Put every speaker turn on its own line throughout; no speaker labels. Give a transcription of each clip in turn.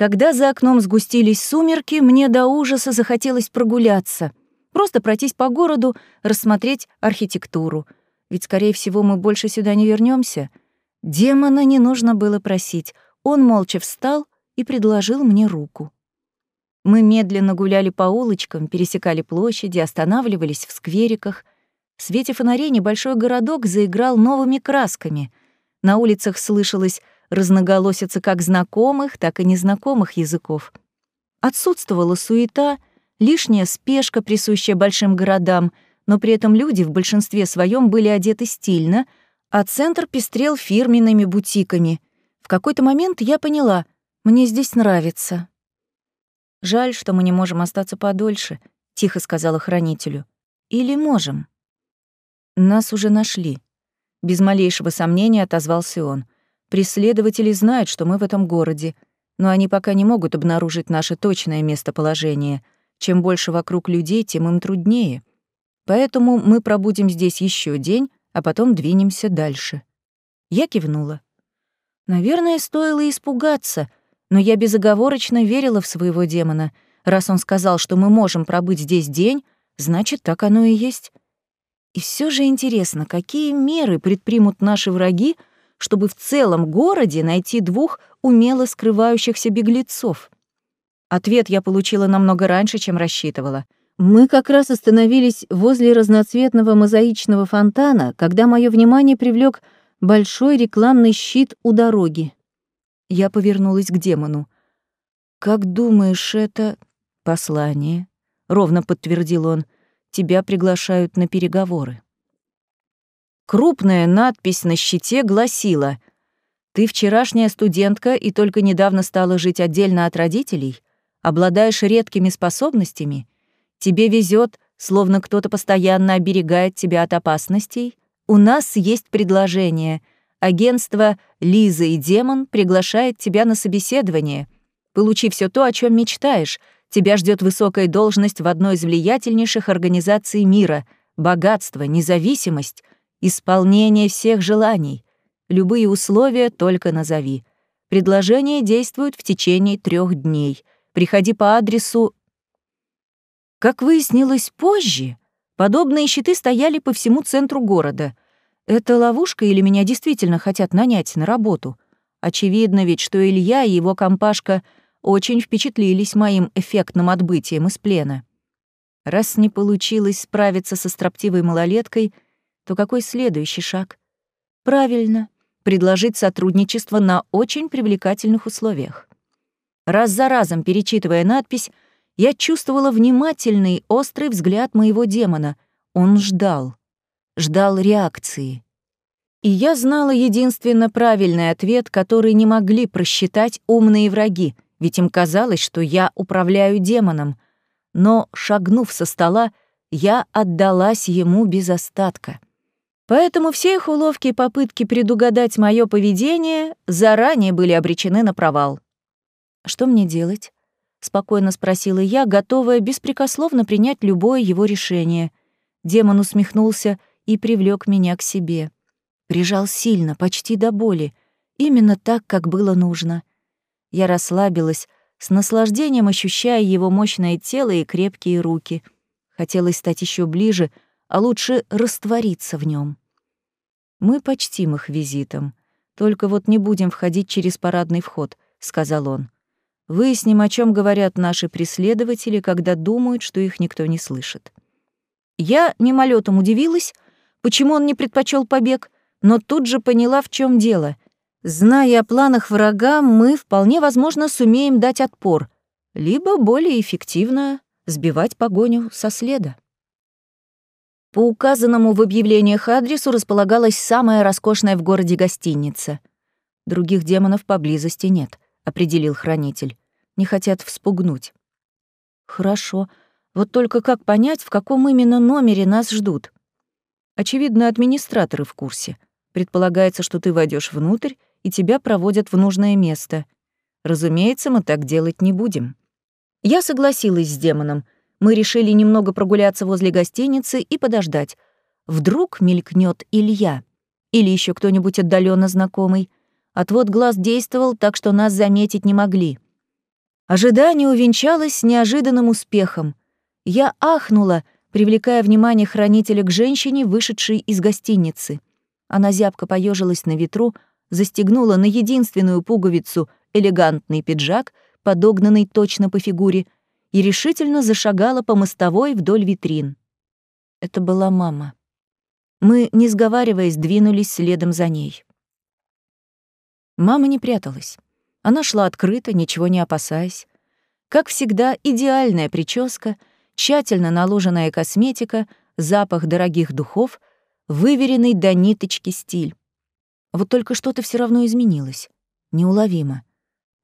Когда за окном сгустились сумерки, мне до ужаса захотелось прогуляться. Просто пройтись по городу, рассмотреть архитектуру. Ведь, скорее всего, мы больше сюда не вернемся. Демона не нужно было просить. Он молча встал и предложил мне руку. Мы медленно гуляли по улочкам, пересекали площади, останавливались в сквериках. В свете фонарей небольшой городок заиграл новыми красками. На улицах слышалось разноголосица как знакомых, так и незнакомых языков. Отсутствовала суета, лишняя спешка, присущая большим городам, но при этом люди в большинстве своем были одеты стильно, а центр пестрел фирменными бутиками. В какой-то момент я поняла, мне здесь нравится. «Жаль, что мы не можем остаться подольше», — тихо сказала хранителю. «Или можем?» «Нас уже нашли». Без малейшего сомнения отозвался он. «Преследователи знают, что мы в этом городе, но они пока не могут обнаружить наше точное местоположение. Чем больше вокруг людей, тем им труднее. Поэтому мы пробудем здесь еще день, а потом двинемся дальше». Я кивнула. Наверное, стоило испугаться — но я безоговорочно верила в своего демона. Раз он сказал, что мы можем пробыть здесь день, значит, так оно и есть. И все же интересно, какие меры предпримут наши враги, чтобы в целом городе найти двух умело скрывающихся беглецов? Ответ я получила намного раньше, чем рассчитывала. Мы как раз остановились возле разноцветного мозаичного фонтана, когда мое внимание привлек большой рекламный щит у дороги. Я повернулась к демону. «Как думаешь, это...» «Послание», — ровно подтвердил он. «Тебя приглашают на переговоры». Крупная надпись на щите гласила «Ты вчерашняя студентка и только недавно стала жить отдельно от родителей? Обладаешь редкими способностями? Тебе везет, словно кто-то постоянно оберегает тебя от опасностей? У нас есть предложение — Агентство «Лиза и демон» приглашает тебя на собеседование. Получи все то, о чем мечтаешь. Тебя ждет высокая должность в одной из влиятельнейших организаций мира, богатство, независимость, исполнение всех желаний. Любые условия только назови. Предложение действует в течение трех дней. Приходи по адресу... Как выяснилось позже, подобные щиты стояли по всему центру города — это ловушка или меня действительно хотят нанять на работу? Очевидно ведь, что Илья и его компашка очень впечатлились моим эффектным отбытием из плена. Раз не получилось справиться со строптивой малолеткой, то какой следующий шаг? Правильно, предложить сотрудничество на очень привлекательных условиях. Раз за разом перечитывая надпись, я чувствовала внимательный, острый взгляд моего демона. Он ждал ждал реакции. И я знала единственно правильный ответ, который не могли просчитать умные враги, ведь им казалось, что я управляю демоном. Но, шагнув со стола, я отдалась ему без остатка. Поэтому все их уловки и попытки предугадать мое поведение заранее были обречены на провал. «Что мне делать?» — спокойно спросила я, готовая беспрекословно принять любое его решение. Демон усмехнулся — и привлек меня к себе. Прижал сильно, почти до боли, именно так, как было нужно. Я расслабилась, с наслаждением ощущая его мощное тело и крепкие руки. Хотелось стать еще ближе, а лучше раствориться в нем. Мы почтим их визитом. Только вот не будем входить через парадный вход, сказал он. Выясним, о чем говорят наши преследователи, когда думают, что их никто не слышит. Я мимолетом удивилась, почему он не предпочел побег, но тут же поняла, в чем дело. Зная о планах врага, мы вполне возможно сумеем дать отпор, либо более эффективно сбивать погоню со следа. По указанному в объявлениях адресу располагалась самая роскошная в городе гостиница. Других демонов поблизости нет, определил хранитель. Не хотят вспугнуть. Хорошо. Вот только как понять, в каком именно номере нас ждут? Очевидно, администраторы в курсе. Предполагается, что ты войдешь внутрь, и тебя проводят в нужное место. Разумеется, мы так делать не будем. Я согласилась с демоном. Мы решили немного прогуляться возле гостиницы и подождать. Вдруг мелькнет Илья. Или еще кто-нибудь отдаленно знакомый. Отвод глаз действовал, так что нас заметить не могли. Ожидание увенчалось неожиданным успехом. Я ахнула, привлекая внимание хранителя к женщине, вышедшей из гостиницы. Она зябко поежилась на ветру, застегнула на единственную пуговицу элегантный пиджак, подогнанный точно по фигуре, и решительно зашагала по мостовой вдоль витрин. Это была мама. Мы, не сговариваясь, двинулись следом за ней. Мама не пряталась. Она шла открыто, ничего не опасаясь. Как всегда, идеальная прическа, тщательно наложенная косметика, запах дорогих духов, выверенный до ниточки стиль. Вот только что-то все равно изменилось. Неуловимо.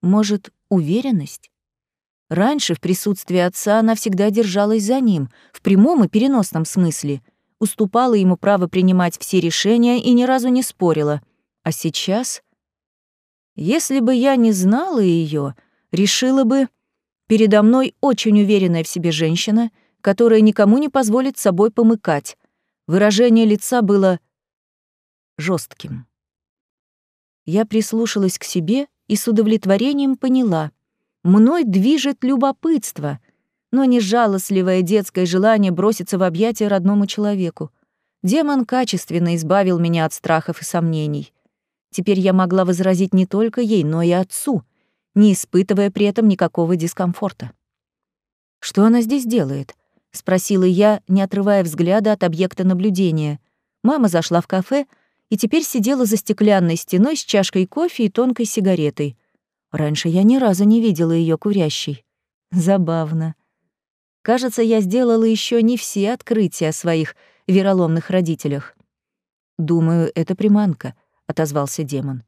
Может, уверенность? Раньше в присутствии отца она всегда держалась за ним, в прямом и переносном смысле, уступала ему право принимать все решения и ни разу не спорила. А сейчас если бы я не знала ее, решила бы, передо мной очень уверенная в себе женщина, которая никому не позволит собой помыкать. Выражение лица было жестким. Я прислушалась к себе и с удовлетворением поняла. Мной движет любопытство, но не жалостливое детское желание броситься в объятия родному человеку. Демон качественно избавил меня от страхов и сомнений. Теперь я могла возразить не только ей, но и отцу, не испытывая при этом никакого дискомфорта. «Что она здесь делает?» — спросила я, не отрывая взгляда от объекта наблюдения. Мама зашла в кафе и теперь сидела за стеклянной стеной с чашкой кофе и тонкой сигаретой. Раньше я ни разу не видела ее курящей. Забавно. Кажется, я сделала еще не все открытия о своих вероломных родителях. Думаю, это приманка —— отозвался демон.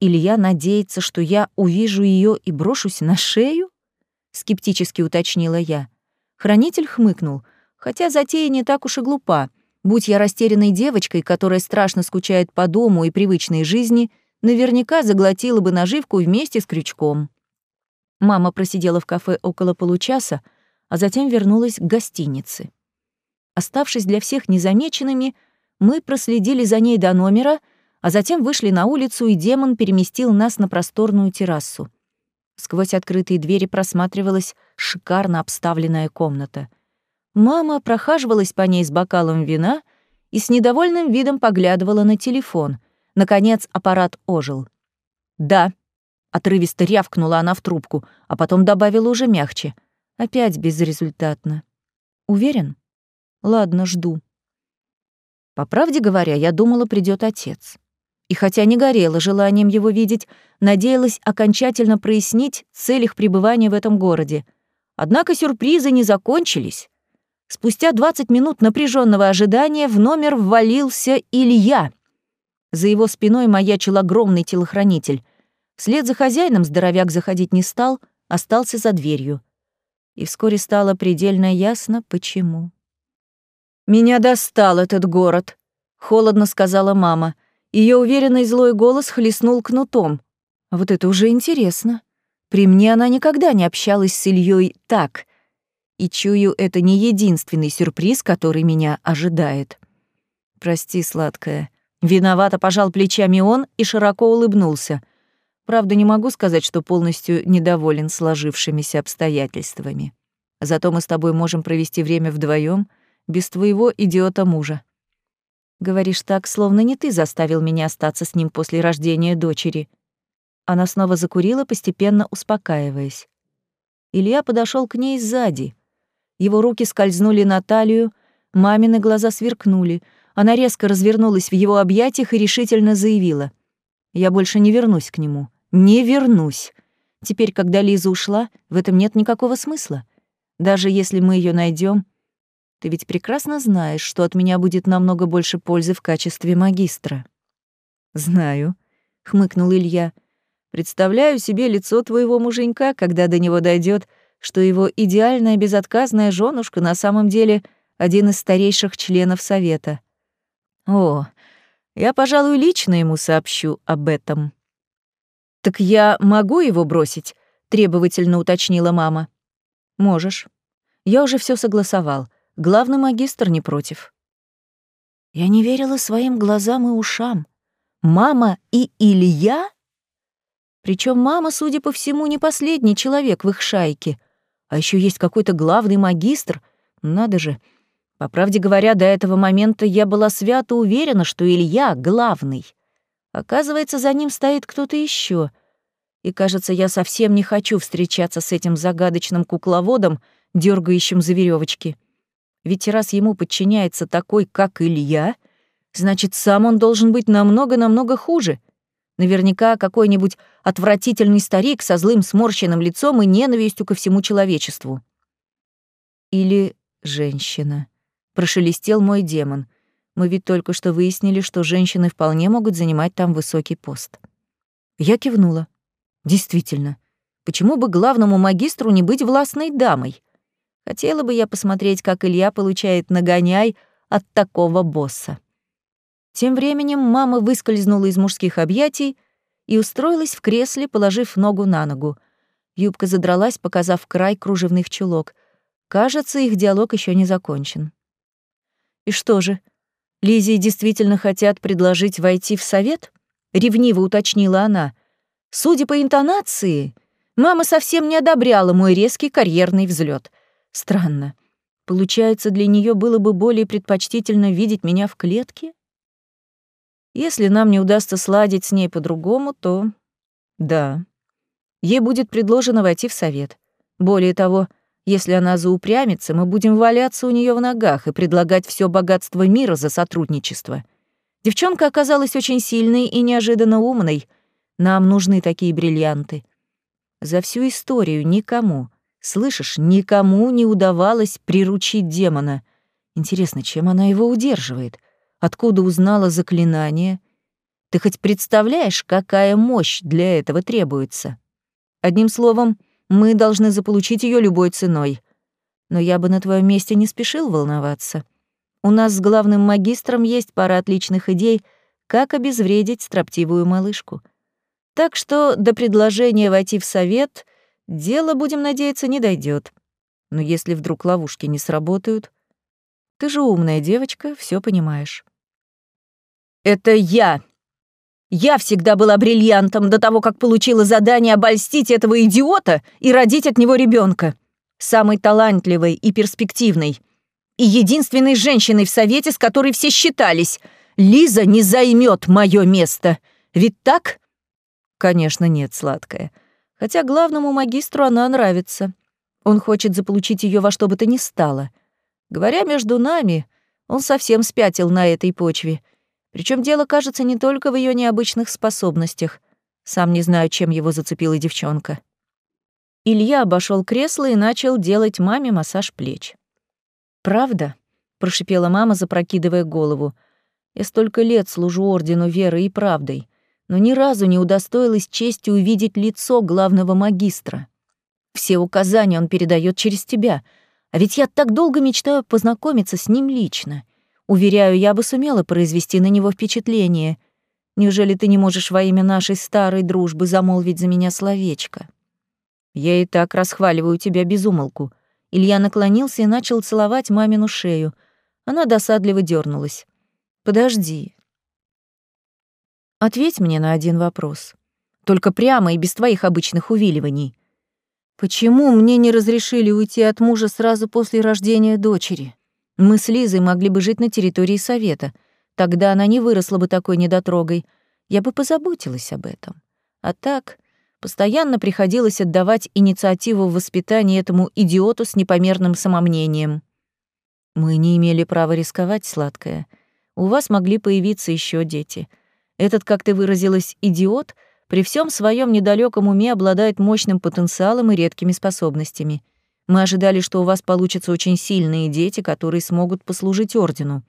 «Илья надеется, что я увижу ее и брошусь на шею?» — скептически уточнила я. Хранитель хмыкнул, хотя затея не так уж и глупа. Будь я растерянной девочкой, которая страшно скучает по дому и привычной жизни, наверняка заглотила бы наживку вместе с крючком. Мама просидела в кафе около получаса, а затем вернулась к гостинице. Оставшись для всех незамеченными, мы проследили за ней до номера — а затем вышли на улицу, и демон переместил нас на просторную террасу. Сквозь открытые двери просматривалась шикарно обставленная комната. Мама прохаживалась по ней с бокалом вина и с недовольным видом поглядывала на телефон. Наконец аппарат ожил. «Да», — отрывисто рявкнула она в трубку, а потом добавила уже мягче. Опять безрезультатно. «Уверен? Ладно, жду». По правде говоря, я думала, придет отец и хотя не горела желанием его видеть, надеялась окончательно прояснить цель их пребывания в этом городе. Однако сюрпризы не закончились. Спустя 20 минут напряженного ожидания в номер ввалился Илья. За его спиной маячил огромный телохранитель. Вслед за хозяином здоровяк заходить не стал, остался за дверью. И вскоре стало предельно ясно, почему. «Меня достал этот город», — холодно сказала мама. Ее уверенный злой голос хлестнул кнутом. Вот это уже интересно. При мне она никогда не общалась с Ильей так. И чую, это не единственный сюрприз, который меня ожидает. Прости, сладкая. Виновато пожал плечами он и широко улыбнулся. Правда, не могу сказать, что полностью недоволен сложившимися обстоятельствами. Зато мы с тобой можем провести время вдвоем без твоего идиота-мужа. Говоришь так, словно не ты заставил меня остаться с ним после рождения дочери. Она снова закурила, постепенно успокаиваясь. Илья подошел к ней сзади. Его руки скользнули на талию, мамины глаза сверкнули. Она резко развернулась в его объятиях и решительно заявила. «Я больше не вернусь к нему. Не вернусь. Теперь, когда Лиза ушла, в этом нет никакого смысла. Даже если мы ее найдем, ты ведь прекрасно знаешь, что от меня будет намного больше пользы в качестве магистра». «Знаю», — хмыкнул Илья. «Представляю себе лицо твоего муженька, когда до него дойдет, что его идеальная безотказная женушка на самом деле один из старейших членов Совета. О, я, пожалуй, лично ему сообщу об этом». «Так я могу его бросить?» — требовательно уточнила мама. «Можешь. Я уже все согласовал. Главный магистр не против. Я не верила своим глазам и ушам. Мама и Илья? Причем мама, судя по всему, не последний человек в их шайке. А еще есть какой-то главный магистр. Надо же. По правде говоря, до этого момента я была свято уверена, что Илья главный. Оказывается, за ним стоит кто-то еще. И, кажется, я совсем не хочу встречаться с этим загадочным кукловодом, дергающим за веревочки. Ведь раз ему подчиняется такой, как Илья, значит, сам он должен быть намного-намного хуже. Наверняка какой-нибудь отвратительный старик со злым сморщенным лицом и ненавистью ко всему человечеству. Или женщина. Прошелестел мой демон. Мы ведь только что выяснили, что женщины вполне могут занимать там высокий пост. Я кивнула. Действительно. Почему бы главному магистру не быть властной дамой? Хотела бы я посмотреть, как Илья получает нагоняй от такого босса. Тем временем мама выскользнула из мужских объятий и устроилась в кресле, положив ногу на ногу. Юбка задралась, показав край кружевных чулок. Кажется, их диалог еще не закончен. И что же, Лизии действительно хотят предложить войти в совет? Ревниво уточнила она. Судя по интонации, мама совсем не одобряла мой резкий карьерный взлет. Странно. Получается, для нее было бы более предпочтительно видеть меня в клетке? Если нам не удастся сладить с ней по-другому, то... Да. Ей будет предложено войти в совет. Более того, если она заупрямится, мы будем валяться у нее в ногах и предлагать все богатство мира за сотрудничество. Девчонка оказалась очень сильной и неожиданно умной. Нам нужны такие бриллианты. За всю историю никому, слышишь, никому не удавалось приручить демона. Интересно, чем она его удерживает? Откуда узнала заклинание? Ты хоть представляешь, какая мощь для этого требуется? Одним словом, мы должны заполучить ее любой ценой. Но я бы на твоем месте не спешил волноваться. У нас с главным магистром есть пара отличных идей, как обезвредить строптивую малышку. Так что до предложения войти в совет дело, будем надеяться, не дойдет. Но если вдруг ловушки не сработают... Ты же умная девочка, все понимаешь. «Это я я всегда была бриллиантом до того, как получила задание обольстить этого идиота и родить от него ребенка. Самой талантливой и перспективной. И единственной женщиной в Совете, с которой все считались. Лиза не займет мое место. Ведь так? Конечно, нет, сладкая. Хотя главному магистру она нравится. Он хочет заполучить ее во что бы то ни стало. Говоря между нами, он совсем спятил на этой почве — причем дело, кажется, не только в ее необычных способностях. Сам не знаю, чем его зацепила девчонка. Илья обошел кресло и начал делать маме массаж плеч. «Правда?» — прошипела мама, запрокидывая голову. «Я столько лет служу ордену верой и правдой, но ни разу не удостоилась чести увидеть лицо главного магистра. Все указания он передает через тебя, а ведь я так долго мечтаю познакомиться с ним лично. Уверяю, я бы сумела произвести на него впечатление. Неужели ты не можешь во имя нашей старой дружбы замолвить за меня словечко? Я и так расхваливаю тебя без умолку. Илья наклонился и начал целовать мамину шею. Она досадливо дернулась. Подожди. Ответь мне на один вопрос. Только прямо и без твоих обычных увиливаний. Почему мне не разрешили уйти от мужа сразу после рождения дочери? Мы с Лизой могли бы жить на территории Совета. Тогда она не выросла бы такой недотрогой. Я бы позаботилась об этом. А так, постоянно приходилось отдавать инициативу в воспитании этому идиоту с непомерным самомнением. Мы не имели права рисковать, сладкая. У вас могли появиться еще дети. Этот, как ты выразилась, идиот при всем своем недалеком уме обладает мощным потенциалом и редкими способностями. Мы ожидали, что у вас получатся очень сильные дети, которые смогут послужить ордену.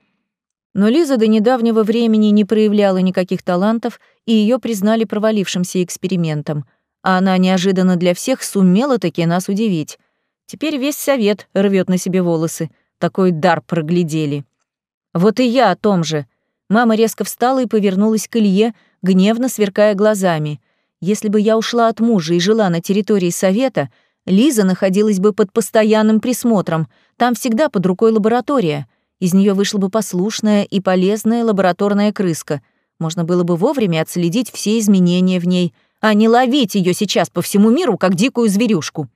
Но Лиза до недавнего времени не проявляла никаких талантов, и ее признали провалившимся экспериментом. А она неожиданно для всех сумела таки нас удивить. Теперь весь совет рвет на себе волосы. Такой дар проглядели. Вот и я о том же. Мама резко встала и повернулась к Илье, гневно сверкая глазами. Если бы я ушла от мужа и жила на территории совета — Лиза находилась бы под постоянным присмотром. Там всегда под рукой лаборатория. Из нее вышла бы послушная и полезная лабораторная крыска. Можно было бы вовремя отследить все изменения в ней, а не ловить ее сейчас по всему миру, как дикую зверюшку.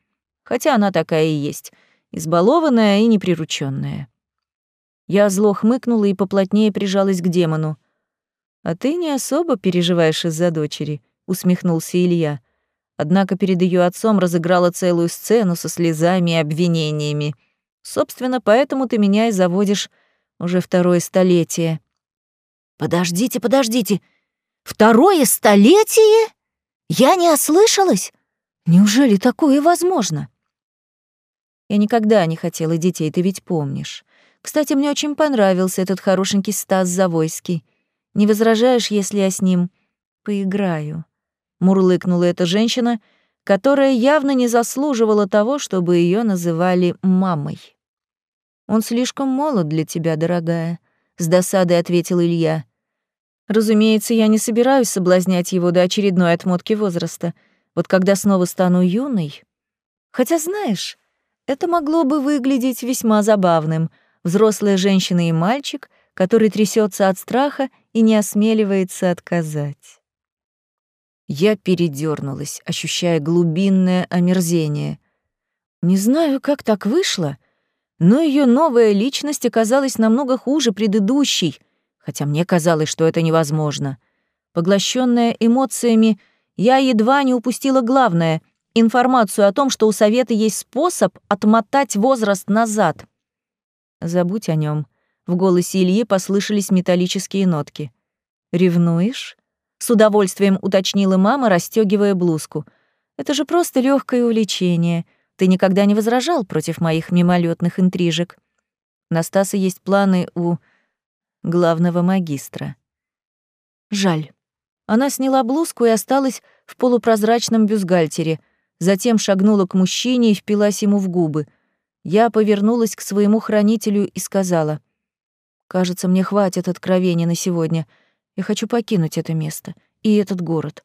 Хотя она такая и есть, избалованная и неприручённая. Я зло хмыкнула и поплотнее прижалась к демону. «А ты не особо переживаешь из-за дочери», — усмехнулся Илья. Однако перед ее отцом разыграла целую сцену со слезами и обвинениями. Собственно, поэтому ты меня и заводишь уже второе столетие. Подождите, подождите. Второе столетие? Я не ослышалась? Неужели такое возможно? Я никогда не хотела детей, ты ведь помнишь. Кстати, мне очень понравился этот хорошенький Стас Завойский. Не возражаешь, если я с ним поиграю?» Мурлыкнула эта женщина, которая явно не заслуживала того, чтобы ее называли мамой. «Он слишком молод для тебя, дорогая», — с досадой ответил Илья. «Разумеется, я не собираюсь соблазнять его до очередной отмотки возраста. Вот когда снова стану юной... Хотя, знаешь, это могло бы выглядеть весьма забавным — взрослая женщина и мальчик, который трясется от страха и не осмеливается отказать. Я передернулась, ощущая глубинное омерзение. Не знаю, как так вышло, но ее новая личность оказалась намного хуже предыдущей, хотя мне казалось, что это невозможно. Поглощенная эмоциями, я едва не упустила главное — информацию о том, что у Совета есть способ отмотать возраст назад — Забудь о нем. В голосе Ильи послышались металлические нотки. «Ревнуешь?» — с удовольствием уточнила мама, расстегивая блузку. «Это же просто легкое увлечение. Ты никогда не возражал против моих мимолетных интрижек. На Стаса есть планы у главного магистра». «Жаль». Она сняла блузку и осталась в полупрозрачном бюстгальтере, затем шагнула к мужчине и впилась ему в губы — я повернулась к своему хранителю и сказала, «Кажется, мне хватит откровений на сегодня. Я хочу покинуть это место и этот город.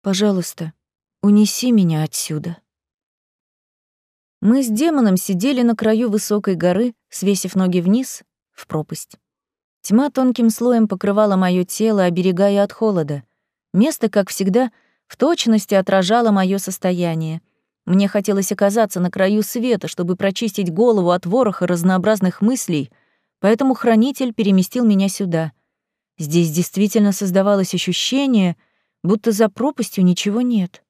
Пожалуйста, унеси меня отсюда». Мы с демоном сидели на краю высокой горы, свесив ноги вниз, в пропасть. Тьма тонким слоем покрывала моё тело, оберегая от холода. Место, как всегда, в точности отражало моё состояние — мне хотелось оказаться на краю света, чтобы прочистить голову от вороха разнообразных мыслей, поэтому хранитель переместил меня сюда. Здесь действительно создавалось ощущение, будто за пропастью ничего нет.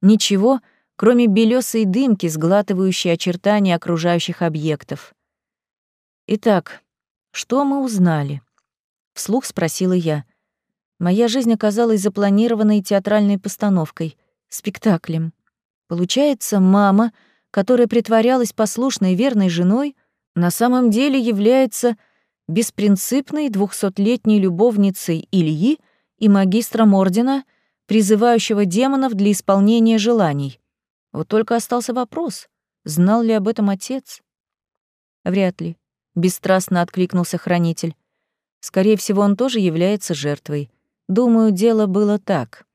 Ничего, кроме белесой дымки, сглатывающей очертания окружающих объектов. Итак, что мы узнали? Вслух спросила я. Моя жизнь оказалась запланированной театральной постановкой, спектаклем. Получается, мама, которая притворялась послушной верной женой, на самом деле является беспринципной двухсотлетней любовницей Ильи и магистром ордена, призывающего демонов для исполнения желаний. Вот только остался вопрос, знал ли об этом отец? Вряд ли, бесстрастно откликнулся хранитель. Скорее всего, он тоже является жертвой. Думаю, дело было так.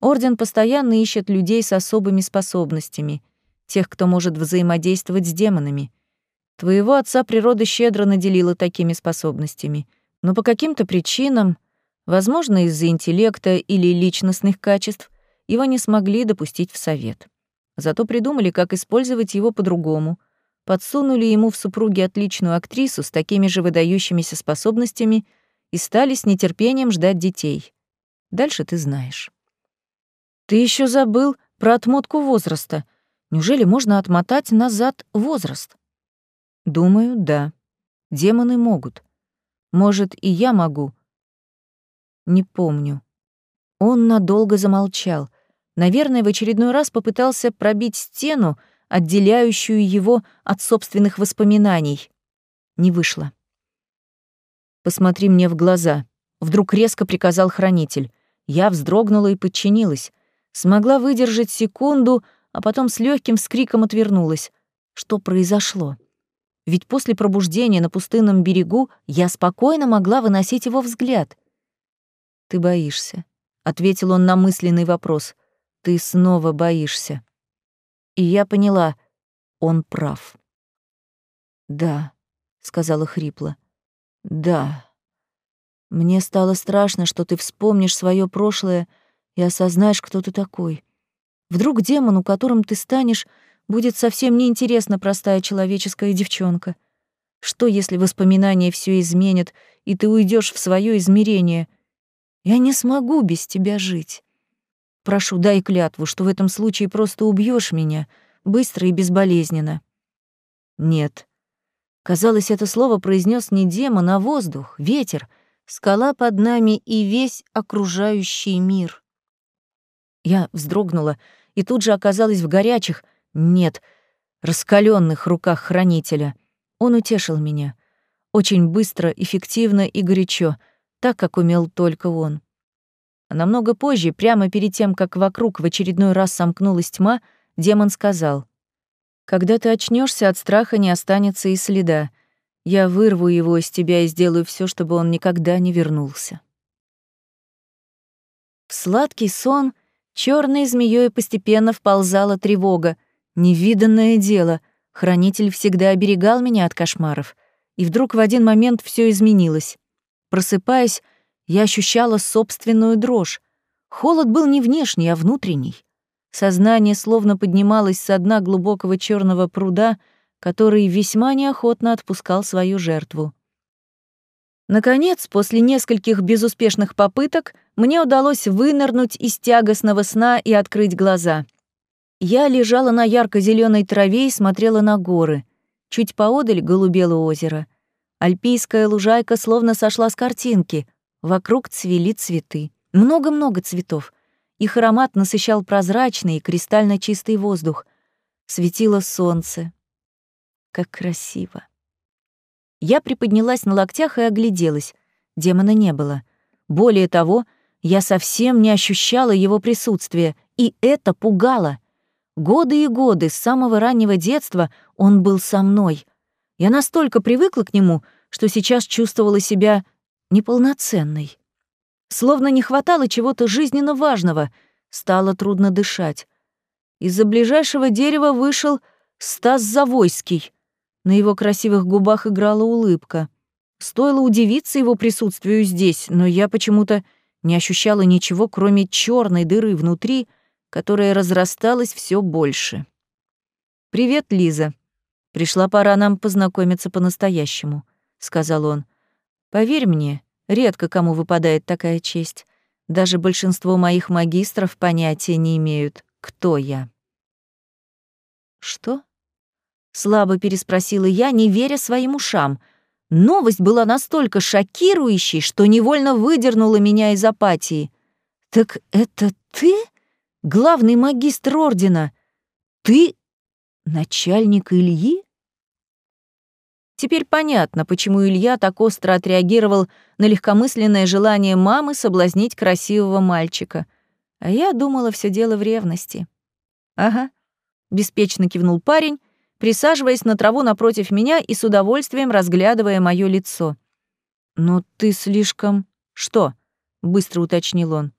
Орден постоянно ищет людей с особыми способностями, тех, кто может взаимодействовать с демонами. Твоего отца природа щедро наделила такими способностями, но по каким-то причинам, возможно, из-за интеллекта или личностных качеств, его не смогли допустить в совет. Зато придумали, как использовать его по-другому. Подсунули ему в супруги отличную актрису с такими же выдающимися способностями и стали с нетерпением ждать детей. Дальше ты знаешь. Ты еще забыл про отмотку возраста. Неужели можно отмотать назад возраст? Думаю, да. Демоны могут. Может, и я могу. Не помню. Он надолго замолчал. Наверное, в очередной раз попытался пробить стену, отделяющую его от собственных воспоминаний. Не вышло. «Посмотри мне в глаза», — вдруг резко приказал хранитель. Я вздрогнула и подчинилась. Смогла выдержать секунду, а потом с легким скриком отвернулась. Что произошло? Ведь после пробуждения на пустынном берегу я спокойно могла выносить его взгляд. «Ты боишься», — ответил он на мысленный вопрос. «Ты снова боишься». И я поняла, он прав. «Да», — сказала хрипло. «Да. Мне стало страшно, что ты вспомнишь свое прошлое и осознаешь, кто ты такой. Вдруг демону, которым ты станешь, будет совсем неинтересна простая человеческая девчонка. Что, если воспоминания все изменят, и ты уйдешь в свое измерение? Я не смогу без тебя жить. Прошу, дай клятву, что в этом случае просто убьешь меня, быстро и безболезненно. Нет. Казалось, это слово произнес не демон, а воздух, ветер, скала под нами и весь окружающий мир. Я вздрогнула и тут же оказалась в горячих, нет, раскаленных руках хранителя. Он утешил меня. Очень быстро, эффективно и горячо, так, как умел только он. А намного позже, прямо перед тем, как вокруг в очередной раз сомкнулась тьма, демон сказал, «Когда ты очнешься, от страха не останется и следа. Я вырву его из тебя и сделаю все, чтобы он никогда не вернулся». В сладкий сон черной змеей постепенно вползала тревога. Невиданное дело. Хранитель всегда оберегал меня от кошмаров. И вдруг в один момент все изменилось. Просыпаясь, я ощущала собственную дрожь. Холод был не внешний, а внутренний. Сознание словно поднималось со дна глубокого черного пруда, который весьма неохотно отпускал свою жертву. Наконец, после нескольких безуспешных попыток, мне удалось вынырнуть из тягостного сна и открыть глаза. Я лежала на ярко зеленой траве и смотрела на горы. Чуть поодаль голубело озеро. Альпийская лужайка словно сошла с картинки. Вокруг цвели цветы. Много-много цветов. Их аромат насыщал прозрачный и кристально чистый воздух. Светило солнце. Как красиво. Я приподнялась на локтях и огляделась. Демона не было. Более того, я совсем не ощущала его присутствия, и это пугало. Годы и годы, с самого раннего детства, он был со мной. Я настолько привыкла к нему, что сейчас чувствовала себя неполноценной. Словно не хватало чего-то жизненно важного, стало трудно дышать. Из-за ближайшего дерева вышел Стас Завойский. На его красивых губах играла улыбка. Стоило удивиться его присутствию здесь, но я почему-то не ощущала ничего, кроме черной дыры внутри — которая разрасталась все больше. «Привет, Лиза. Пришла пора нам познакомиться по-настоящему», — сказал он. «Поверь мне, редко кому выпадает такая честь. Даже большинство моих магистров понятия не имеют, кто я». «Что?» — слабо переспросила я, не веря своим ушам. Новость была настолько шокирующей, что невольно выдернула меня из апатии. «Так это ты?» Главный магистр ордена. Ты начальник Ильи? Теперь понятно, почему Илья так остро отреагировал на легкомысленное желание мамы соблазнить красивого мальчика. А я думала, все дело в ревности. Ага, беспечно кивнул парень, присаживаясь на траву напротив меня и с удовольствием разглядывая мое лицо. «Но ты слишком...» «Что?» — быстро уточнил он.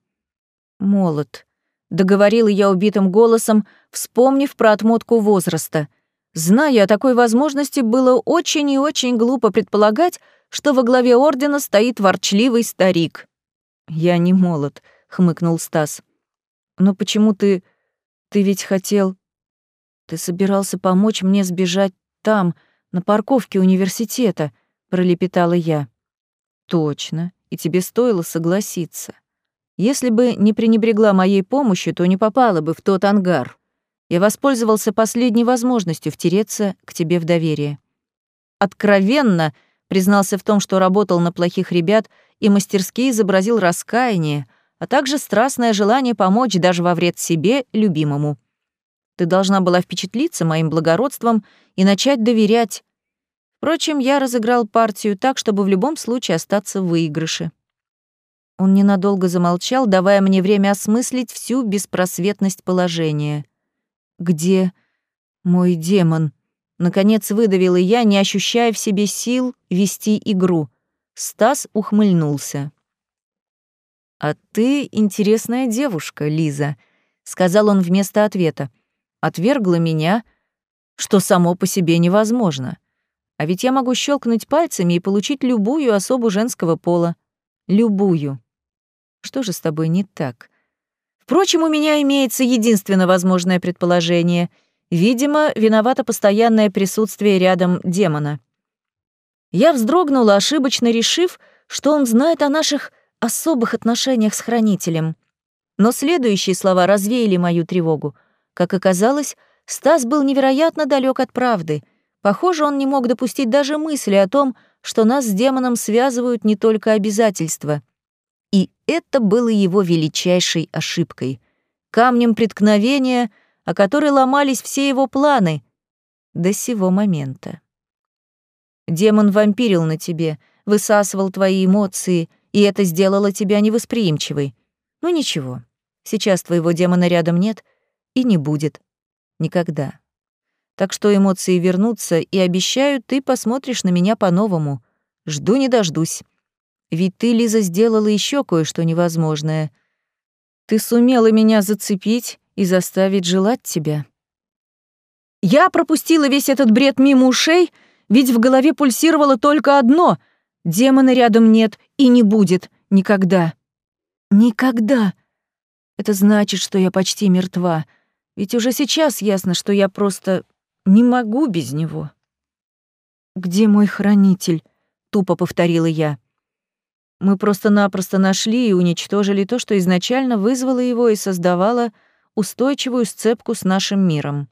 «Молод», договорила я убитым голосом, вспомнив про отмотку возраста. Зная о такой возможности, было очень и очень глупо предполагать, что во главе ордена стоит ворчливый старик. «Я не молод», — хмыкнул Стас. «Но почему ты... Ты ведь хотел... Ты собирался помочь мне сбежать там, на парковке университета», — пролепетала я. «Точно, и тебе стоило согласиться. Если бы не пренебрегла моей помощью, то не попала бы в тот ангар. Я воспользовался последней возможностью втереться к тебе в доверие. Откровенно признался в том, что работал на плохих ребят и мастерски изобразил раскаяние, а также страстное желание помочь даже во вред себе, любимому. Ты должна была впечатлиться моим благородством и начать доверять. Впрочем, я разыграл партию так, чтобы в любом случае остаться в выигрыше. Он ненадолго замолчал, давая мне время осмыслить всю беспросветность положения. «Где мой демон?» Наконец выдавила я, не ощущая в себе сил вести игру. Стас ухмыльнулся. «А ты интересная девушка, Лиза», — сказал он вместо ответа. «Отвергла меня, что само по себе невозможно. А ведь я могу щелкнуть пальцами и получить любую особу женского пола. Любую. Что же с тобой не так? Впрочем, у меня имеется единственно возможное предположение. Видимо, виновато постоянное присутствие рядом демона. Я вздрогнула, ошибочно решив, что он знает о наших особых отношениях с хранителем. Но следующие слова развеяли мою тревогу. Как оказалось, Стас был невероятно далек от правды. Похоже, он не мог допустить даже мысли о том, что нас с демоном связывают не только обязательства. И это было его величайшей ошибкой. Камнем преткновения, о которой ломались все его планы до сего момента. Демон вампирил на тебе, высасывал твои эмоции, и это сделало тебя невосприимчивой. Ну ничего, сейчас твоего демона рядом нет и не будет. Никогда. Так что эмоции вернутся, и обещаю, ты посмотришь на меня по-новому. Жду не дождусь. Ведь ты, Лиза, сделала еще кое-что невозможное. Ты сумела меня зацепить и заставить желать тебя. Я пропустила весь этот бред мимо ушей, ведь в голове пульсировало только одно — демона рядом нет и не будет никогда. Никогда. Это значит, что я почти мертва, ведь уже сейчас ясно, что я просто не могу без него. «Где мой хранитель?» — тупо повторила я. Мы просто-напросто нашли и уничтожили то, что изначально вызвало его и создавало устойчивую сцепку с нашим миром.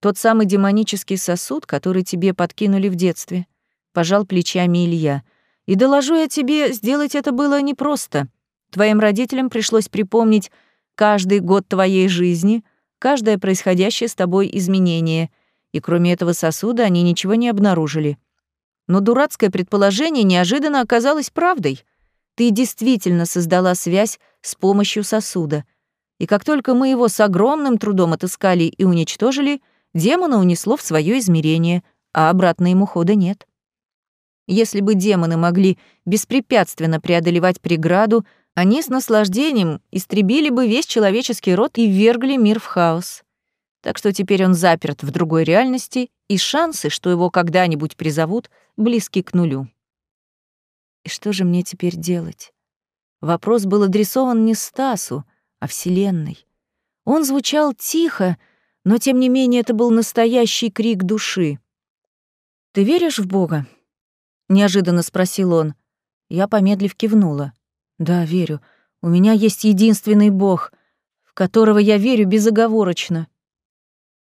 Тот самый демонический сосуд, который тебе подкинули в детстве. Пожал плечами Илья. И доложу я тебе, сделать это было непросто. Твоим родителям пришлось припомнить каждый год твоей жизни, каждое происходящее с тобой изменение, и кроме этого сосуда они ничего не обнаружили. Но дурацкое предположение неожиданно оказалось правдой. Ты действительно создала связь с помощью сосуда. И как только мы его с огромным трудом отыскали и уничтожили, демона унесло в свое измерение, а обратно ему хода нет. Если бы демоны могли беспрепятственно преодолевать преграду, они с наслаждением истребили бы весь человеческий род и ввергли мир в хаос. Так что теперь он заперт в другой реальности, и шансы, что его когда-нибудь призовут, близки к нулю. И что же мне теперь делать? Вопрос был адресован не Стасу, а Вселенной. Он звучал тихо, но тем не менее это был настоящий крик души. «Ты веришь в Бога?» — неожиданно спросил он. Я, помедлив, кивнула. «Да, верю. У меня есть единственный Бог, в которого я верю безоговорочно».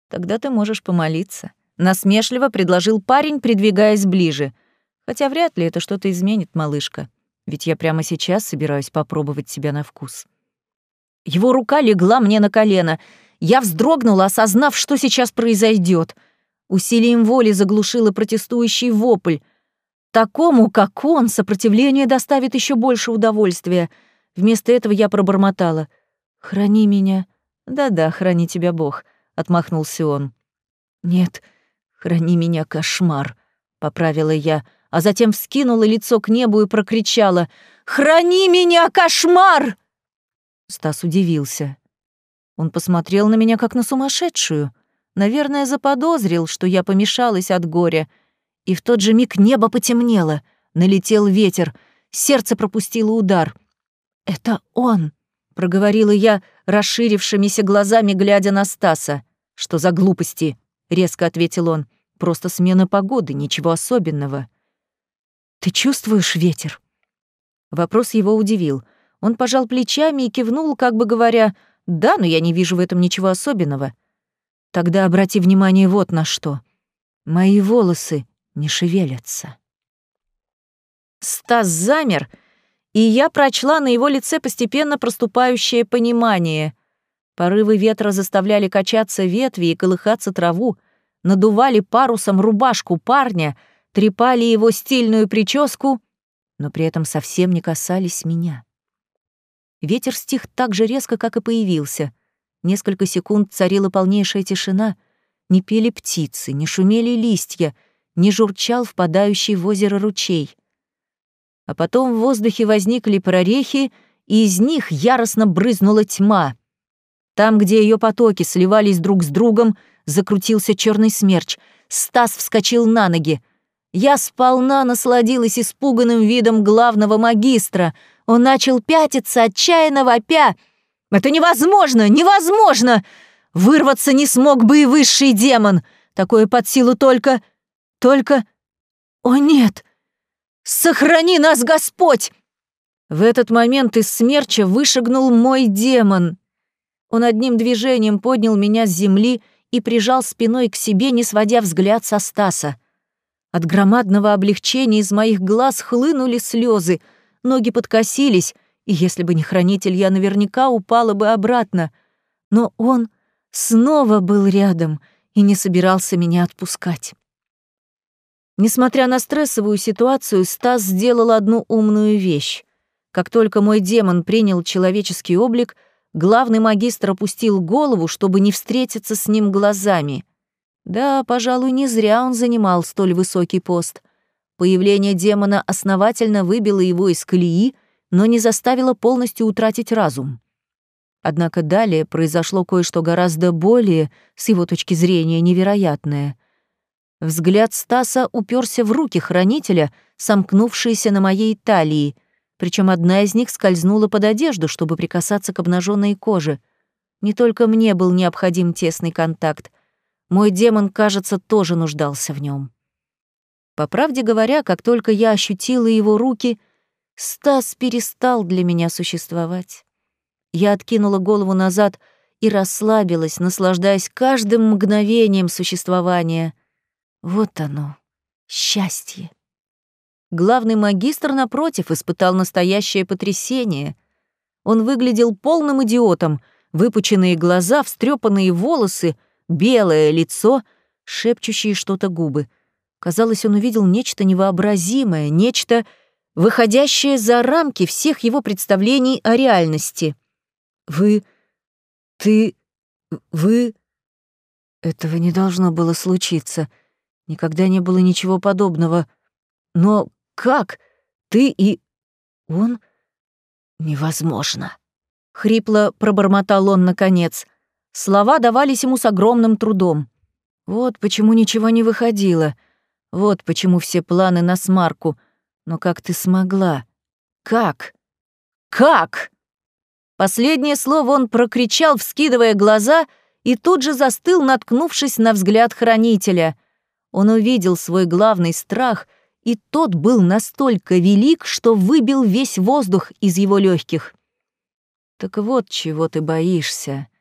«Тогда ты можешь помолиться», — насмешливо предложил парень, придвигаясь ближе. «Хотя вряд ли это что-то изменит, малышка, ведь я прямо сейчас собираюсь попробовать себя на вкус». Его рука легла мне на колено — я вздрогнула, осознав, что сейчас произойдет. Усилием воли заглушила протестующий вопль. Такому, как он, сопротивление доставит еще больше удовольствия. Вместо этого я пробормотала. «Храни меня». «Да-да, храни тебя Бог», — отмахнулся он. «Нет, храни меня, кошмар», — поправила я, а затем вскинула лицо к небу и прокричала. «Храни меня, кошмар!» Стас удивился. Он посмотрел на меня как на сумасшедшую. Наверное, заподозрил, что я помешалась от горя. И в тот же миг небо потемнело, налетел ветер, сердце пропустило удар. «Это он!» — проговорила я, расширившимися глазами, глядя на Стаса. «Что за глупости?» — резко ответил он. «Просто смена погоды, ничего особенного». «Ты чувствуешь ветер?» Вопрос его удивил. Он пожал плечами и кивнул, как бы говоря, да, но я не вижу в этом ничего особенного. Тогда обрати внимание вот на что. Мои волосы не шевелятся. Стас замер, и я прочла на его лице постепенно проступающее понимание. Порывы ветра заставляли качаться ветви и колыхаться траву, надували парусом рубашку парня, трепали его стильную прическу, но при этом совсем не касались меня. Ветер стих так же резко, как и появился. Несколько секунд царила полнейшая тишина. Не пели птицы, не шумели листья, не журчал впадающий в озеро ручей. А потом в воздухе возникли прорехи, и из них яростно брызнула тьма. Там, где ее потоки сливались друг с другом, закрутился черный смерч. Стас вскочил на ноги. Я сполна насладилась испуганным видом главного магистра — он начал пятиться, отчаянно вопя. Это невозможно! Невозможно! Вырваться не смог бы и высший демон! Такое под силу только... Только... О нет! Сохрани нас, Господь! В этот момент из смерча вышагнул мой демон. Он одним движением поднял меня с земли и прижал спиной к себе, не сводя взгляд со Стаса. От громадного облегчения из моих глаз хлынули слезы, ноги подкосились, и если бы не хранитель, я наверняка упала бы обратно. Но он снова был рядом и не собирался меня отпускать. Несмотря на стрессовую ситуацию, Стас сделал одну умную вещь. Как только мой демон принял человеческий облик, главный магистр опустил голову, чтобы не встретиться с ним глазами. Да, пожалуй, не зря он занимал столь высокий пост. Появление демона основательно выбило его из колеи, но не заставило полностью утратить разум. Однако далее произошло кое-что гораздо более, с его точки зрения, невероятное. Взгляд Стаса уперся в руки хранителя, сомкнувшиеся на моей талии — причем одна из них скользнула под одежду, чтобы прикасаться к обнаженной коже. Не только мне был необходим тесный контакт. Мой демон, кажется, тоже нуждался в нем. По правде говоря, как только я ощутила его руки, Стас перестал для меня существовать. Я откинула голову назад и расслабилась, наслаждаясь каждым мгновением существования. Вот оно, счастье. Главный магистр, напротив, испытал настоящее потрясение. Он выглядел полным идиотом, выпученные глаза, встрепанные волосы, белое лицо, шепчущие что-то губы. Казалось, он увидел нечто невообразимое, нечто, выходящее за рамки всех его представлений о реальности. «Вы... ты... вы...» Этого не должно было случиться. Никогда не было ничего подобного. Но как? Ты и... он? Невозможно. Хрипло пробормотал он наконец. Слова давались ему с огромным трудом. Вот почему ничего не выходило. Вот почему все планы на смарку. Но как ты смогла? Как? Как? Последнее слово он прокричал, вскидывая глаза, и тут же застыл, наткнувшись на взгляд хранителя. Он увидел свой главный страх и тот был настолько велик, что выбил весь воздух из его легких. «Так вот чего ты боишься», —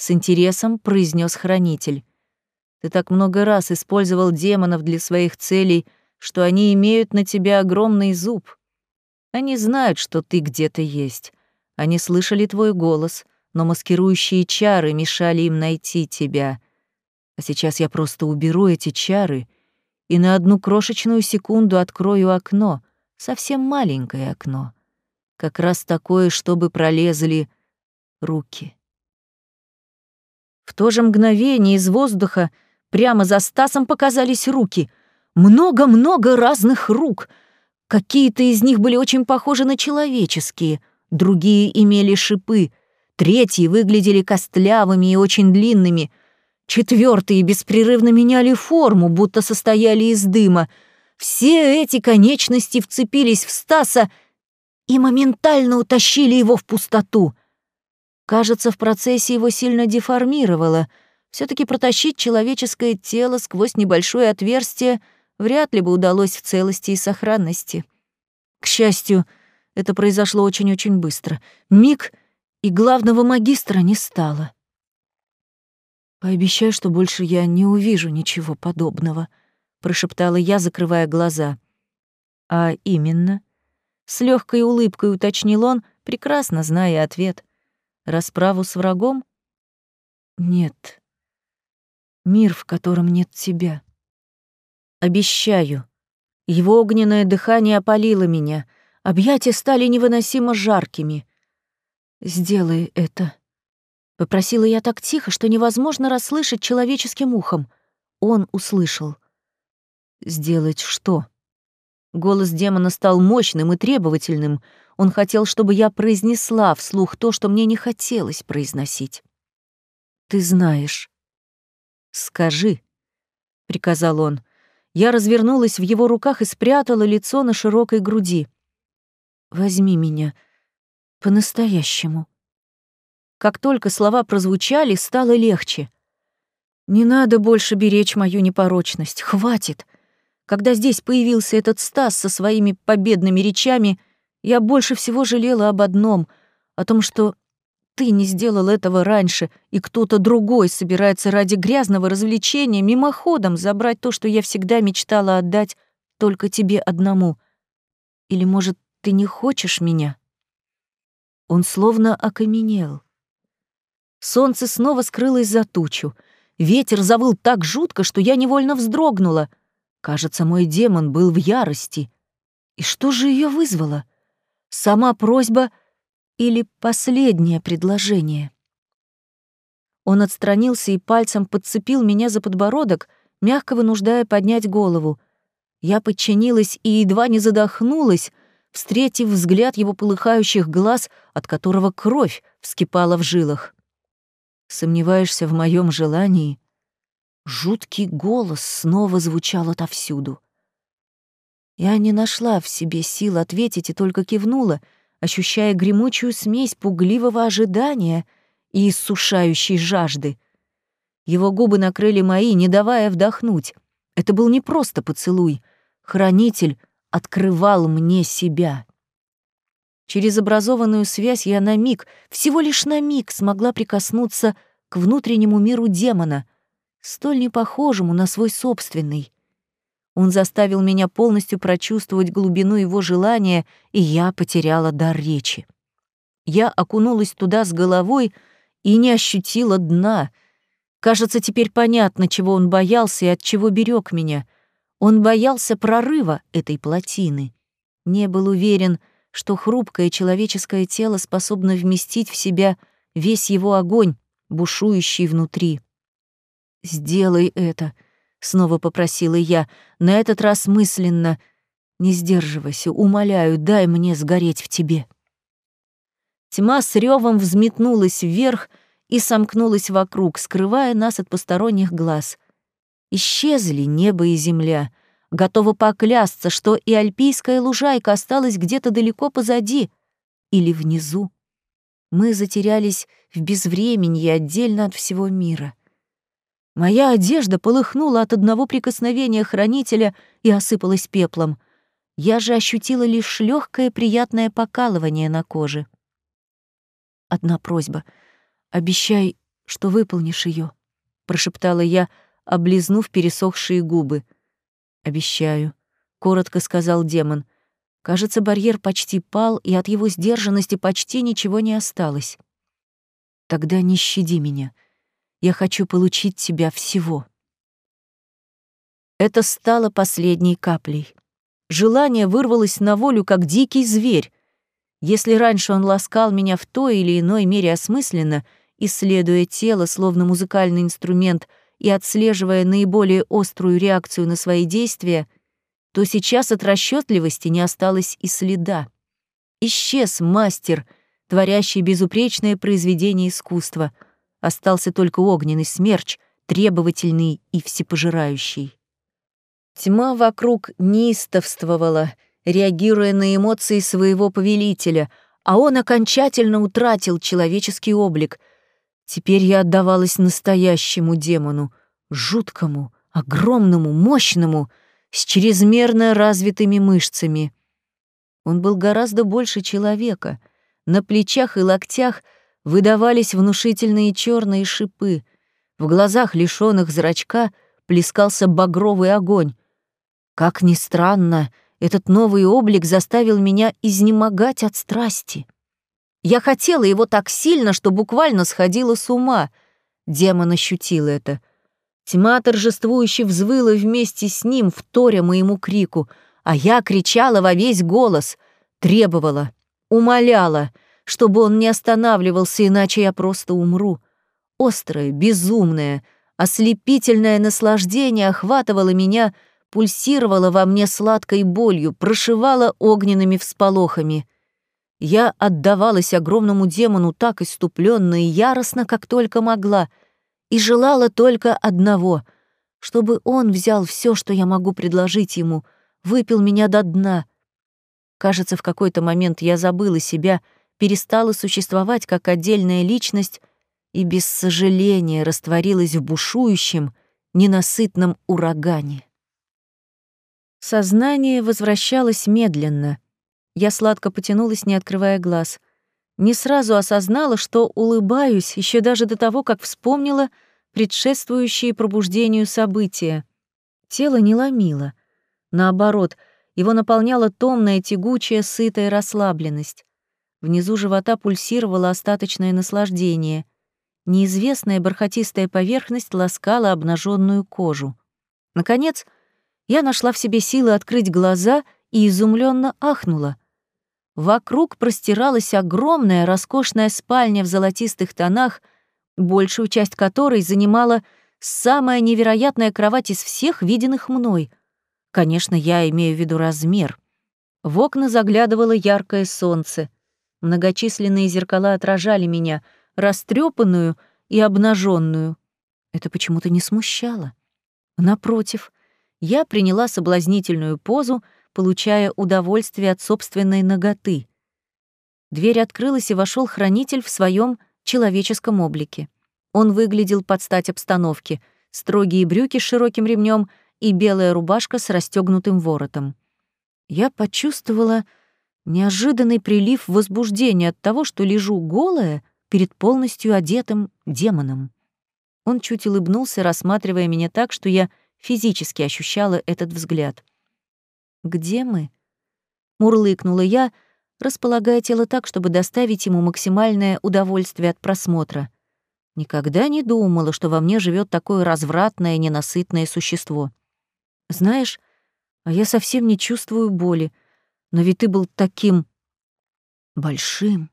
с интересом произнес хранитель. «Ты так много раз использовал демонов для своих целей, что они имеют на тебя огромный зуб. Они знают, что ты где-то есть. Они слышали твой голос, но маскирующие чары мешали им найти тебя. А сейчас я просто уберу эти чары — и на одну крошечную секунду открою окно, совсем маленькое окно, как раз такое, чтобы пролезли руки. В то же мгновение из воздуха прямо за Стасом показались руки. Много-много разных рук. Какие-то из них были очень похожи на человеческие, другие имели шипы, третьи выглядели костлявыми и очень длинными — Четвертые беспрерывно меняли форму, будто состояли из дыма. Все эти конечности вцепились в Стаса и моментально утащили его в пустоту. Кажется, в процессе его сильно деформировало. все таки протащить человеческое тело сквозь небольшое отверстие вряд ли бы удалось в целости и сохранности. К счастью, это произошло очень-очень быстро. Миг, и главного магистра не стало. «Пообещай, что больше я не увижу ничего подобного», — прошептала я, закрывая глаза. «А именно?» С легкой улыбкой уточнил он, прекрасно зная ответ. «Расправу с врагом?» «Нет. Мир, в котором нет тебя». «Обещаю». Его огненное дыхание опалило меня. Объятия стали невыносимо жаркими. «Сделай это», Попросила я так тихо, что невозможно расслышать человеческим ухом. Он услышал. «Сделать что?» Голос демона стал мощным и требовательным. Он хотел, чтобы я произнесла вслух то, что мне не хотелось произносить. «Ты знаешь». «Скажи», — приказал он. Я развернулась в его руках и спрятала лицо на широкой груди. «Возьми меня. По-настоящему». как только слова прозвучали, стало легче. Не надо больше беречь мою непорочность, хватит. Когда здесь появился этот Стас со своими победными речами, я больше всего жалела об одном — о том, что ты не сделал этого раньше, и кто-то другой собирается ради грязного развлечения мимоходом забрать то, что я всегда мечтала отдать только тебе одному. Или, может, ты не хочешь меня?» Он словно окаменел. Солнце снова скрылось за тучу. Ветер завыл так жутко, что я невольно вздрогнула. Кажется, мой демон был в ярости. И что же ее вызвало? Сама просьба или последнее предложение? Он отстранился и пальцем подцепил меня за подбородок, мягко вынуждая поднять голову. Я подчинилась и едва не задохнулась, встретив взгляд его полыхающих глаз, от которого кровь вскипала в жилах. Сомневаешься в моем желании? Жуткий голос снова звучал отовсюду. Я не нашла в себе сил ответить и только кивнула, ощущая гремучую смесь пугливого ожидания и иссушающей жажды. Его губы накрыли мои, не давая вдохнуть. Это был не просто поцелуй. Хранитель открывал мне себя. Через образованную связь я на миг, всего лишь на миг, смогла прикоснуться к внутреннему миру демона, столь непохожему на свой собственный. Он заставил меня полностью прочувствовать глубину его желания, и я потеряла дар речи. Я окунулась туда с головой и не ощутила дна. Кажется, теперь понятно, чего он боялся и от чего берег меня — он боялся прорыва этой плотины. Не был уверен, что хрупкое человеческое тело способно вместить в себя весь его огонь, бушующий внутри. «Сделай это», — снова попросила я, на этот раз мысленно. «Не сдерживайся, умоляю, дай мне сгореть в тебе». Тьма с ревом взметнулась вверх и сомкнулась вокруг, скрывая нас от посторонних глаз — Исчезли небо и земля. Готова поклясться, что и альпийская лужайка осталась где-то далеко позади или внизу. Мы затерялись в безвременье отдельно от всего мира. Моя одежда полыхнула от одного прикосновения хранителя и осыпалась пеплом. Я же ощутила лишь легкое приятное покалывание на коже. Одна просьба. Обещай, что выполнишь ее, прошептала я, облизнув пересохшие губы. «Обещаю», — коротко сказал демон. Кажется, барьер почти пал, и от его сдержанности почти ничего не осталось. «Тогда не щади меня. Я хочу получить тебя всего». Это стало последней каплей. Желание вырвалось на волю, как дикий зверь. Если раньше он ласкал меня в той или иной мере осмысленно, исследуя тело, словно музыкальный инструмент — и отслеживая наиболее острую реакцию на свои действия, то сейчас от расчетливости не осталось и следа. Исчез мастер, творящий безупречное произведение искусства. Остался только огненный смерч, требовательный и всепожирающий. Тьма вокруг неистовствовала, реагируя на эмоции своего повелителя, а он окончательно утратил человеческий облик — Теперь я отдавалась настоящему демону, жуткому, огромному, мощному, с чрезмерно развитыми мышцами. Он был гораздо больше человека. На плечах и локтях выдавались внушительные черные шипы. В глазах, лишённых зрачка, плескался багровый огонь. Как ни странно, этот новый облик заставил меня изнемогать от страсти. Я хотела его так сильно, что буквально сходила с ума. Демон ощутил это. Тьма торжествующе взвыла вместе с ним, вторя моему крику, а я кричала во весь голос, требовала, умоляла, чтобы он не останавливался, иначе я просто умру. Острое, безумное, ослепительное наслаждение охватывало меня, пульсировало во мне сладкой болью, прошивало огненными всполохами. Я отдавалась огромному демону так иступленно и яростно, как только могла, и желала только одного — чтобы он взял все, что я могу предложить ему, выпил меня до дна. Кажется, в какой-то момент я забыла себя, перестала существовать как отдельная личность и без сожаления растворилась в бушующем, ненасытном урагане. Сознание возвращалось медленно. Я сладко потянулась, не открывая глаз. Не сразу осознала, что улыбаюсь, еще даже до того, как вспомнила предшествующие пробуждению события. Тело не ломило. Наоборот, его наполняла томная, тягучая, сытая расслабленность. Внизу живота пульсировало остаточное наслаждение. Неизвестная бархатистая поверхность ласкала обнаженную кожу. Наконец, я нашла в себе силы открыть глаза и изумленно ахнула. Вокруг простиралась огромная роскошная спальня в золотистых тонах, большую часть которой занимала самая невероятная кровать из всех виденных мной. Конечно, я имею в виду размер. В окна заглядывало яркое солнце. Многочисленные зеркала отражали меня, растрепанную и обнаженную. Это почему-то не смущало. Напротив, я приняла соблазнительную позу, получая удовольствие от собственной ноготы. Дверь открылась, и вошел хранитель в своем человеческом облике. Он выглядел под стать обстановке, строгие брюки с широким ремнем и белая рубашка с расстегнутым воротом. Я почувствовала неожиданный прилив возбуждения от того, что лежу голая перед полностью одетым демоном. Он чуть улыбнулся, рассматривая меня так, что я физически ощущала этот взгляд. «Где мы?» — мурлыкнула я, располагая тело так, чтобы доставить ему максимальное удовольствие от просмотра. Никогда не думала, что во мне живет такое развратное, ненасытное существо. Знаешь, а я совсем не чувствую боли, но ведь ты был таким... большим.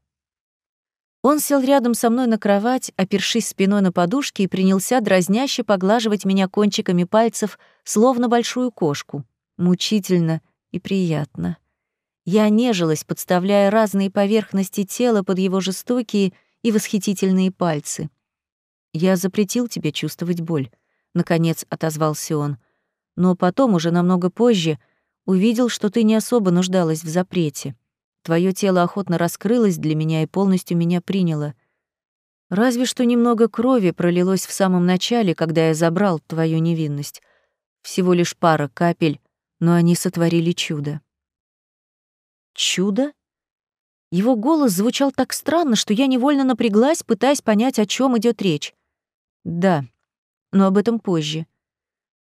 Он сел рядом со мной на кровать, опершись спиной на подушке, и принялся дразняще поглаживать меня кончиками пальцев, словно большую кошку. Мучительно и приятно. Я нежилась, подставляя разные поверхности тела под его жестокие и восхитительные пальцы. «Я запретил тебе чувствовать боль», — наконец отозвался он. «Но потом, уже намного позже, увидел, что ты не особо нуждалась в запрете. Твое тело охотно раскрылось для меня и полностью меня приняло. Разве что немного крови пролилось в самом начале, когда я забрал твою невинность. Всего лишь пара капель, но они сотворили чудо. Чудо? Его голос звучал так странно, что я невольно напряглась, пытаясь понять, о чем идет речь. Да, но об этом позже.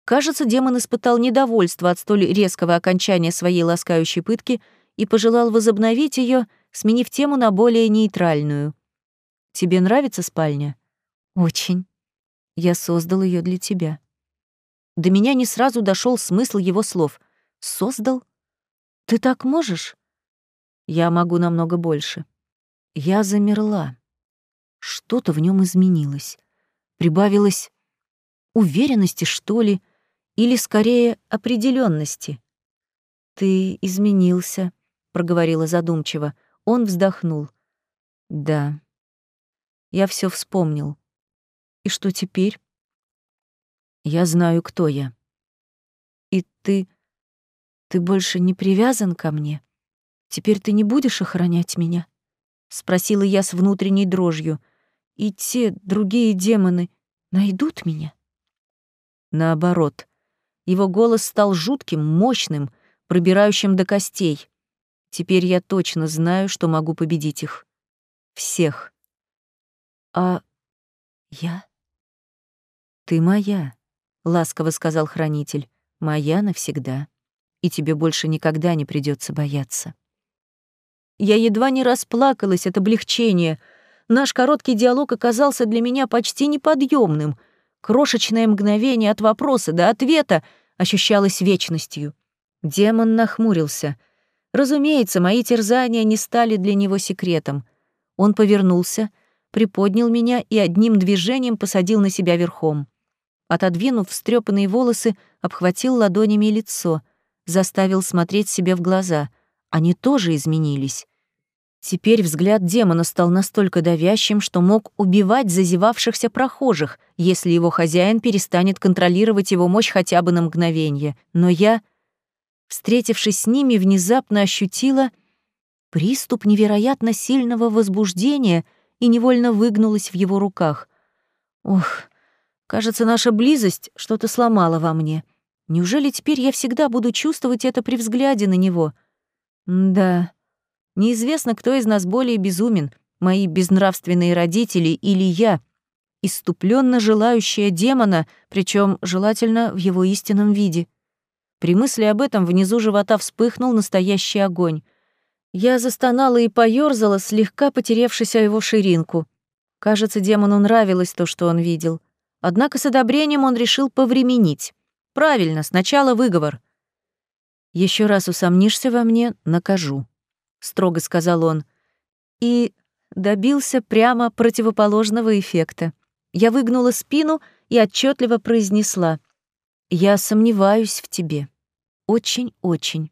Кажется, демон испытал недовольство от столь резкого окончания своей ласкающей пытки — и пожелал возобновить ее, сменив тему на более нейтральную. «Тебе нравится спальня?» «Очень. Я создал ее для тебя». До меня не сразу дошел смысл его слов. «Создал? Ты так можешь?» «Я могу намного больше». Я замерла. Что-то в нем изменилось. Прибавилось уверенности, что ли, или скорее определенности. Ты изменился, проговорила задумчиво. Он вздохнул. Да. Я все вспомнил. И что теперь? Я знаю, кто я. И ты... Ты больше не привязан ко мне? Теперь ты не будешь охранять меня? Спросила я с внутренней дрожью. И те другие демоны найдут меня? Наоборот. Его голос стал жутким, мощным, пробирающим до костей. Теперь я точно знаю, что могу победить их. Всех. А я? Ты моя, ласково сказал хранитель. Моя навсегда. И тебе больше никогда не придется бояться. Я едва не расплакалась от облегчения. Наш короткий диалог оказался для меня почти неподъемным. Крошечное мгновение от вопроса до ответа ощущалось вечностью. Демон нахмурился — Разумеется, мои терзания не стали для него секретом. Он повернулся, приподнял меня и одним движением посадил на себя верхом. Отодвинув встрепанные волосы, обхватил ладонями лицо, заставил смотреть себе в глаза. Они тоже изменились. Теперь взгляд демона стал настолько давящим, что мог убивать зазевавшихся прохожих, если его хозяин перестанет контролировать его мощь хотя бы на мгновение. Но я встретившись с ними, внезапно ощутила приступ невероятно сильного возбуждения и невольно выгнулась в его руках. Ох, кажется, наша близость что-то сломала во мне. Неужели теперь я всегда буду чувствовать это при взгляде на него? да, неизвестно, кто из нас более безумен, мои безнравственные родители или я, иступленно желающая демона, причем желательно в его истинном виде. При мысли об этом внизу живота вспыхнул настоящий огонь. Я застонала и поёрзала, слегка потеревшись о его ширинку. Кажется, демону нравилось то, что он видел. Однако с одобрением он решил повременить. Правильно, сначала выговор. Еще раз усомнишься во мне, накажу», — строго сказал он. И добился прямо противоположного эффекта. Я выгнула спину и отчетливо произнесла. «Я сомневаюсь в тебе. Очень-очень».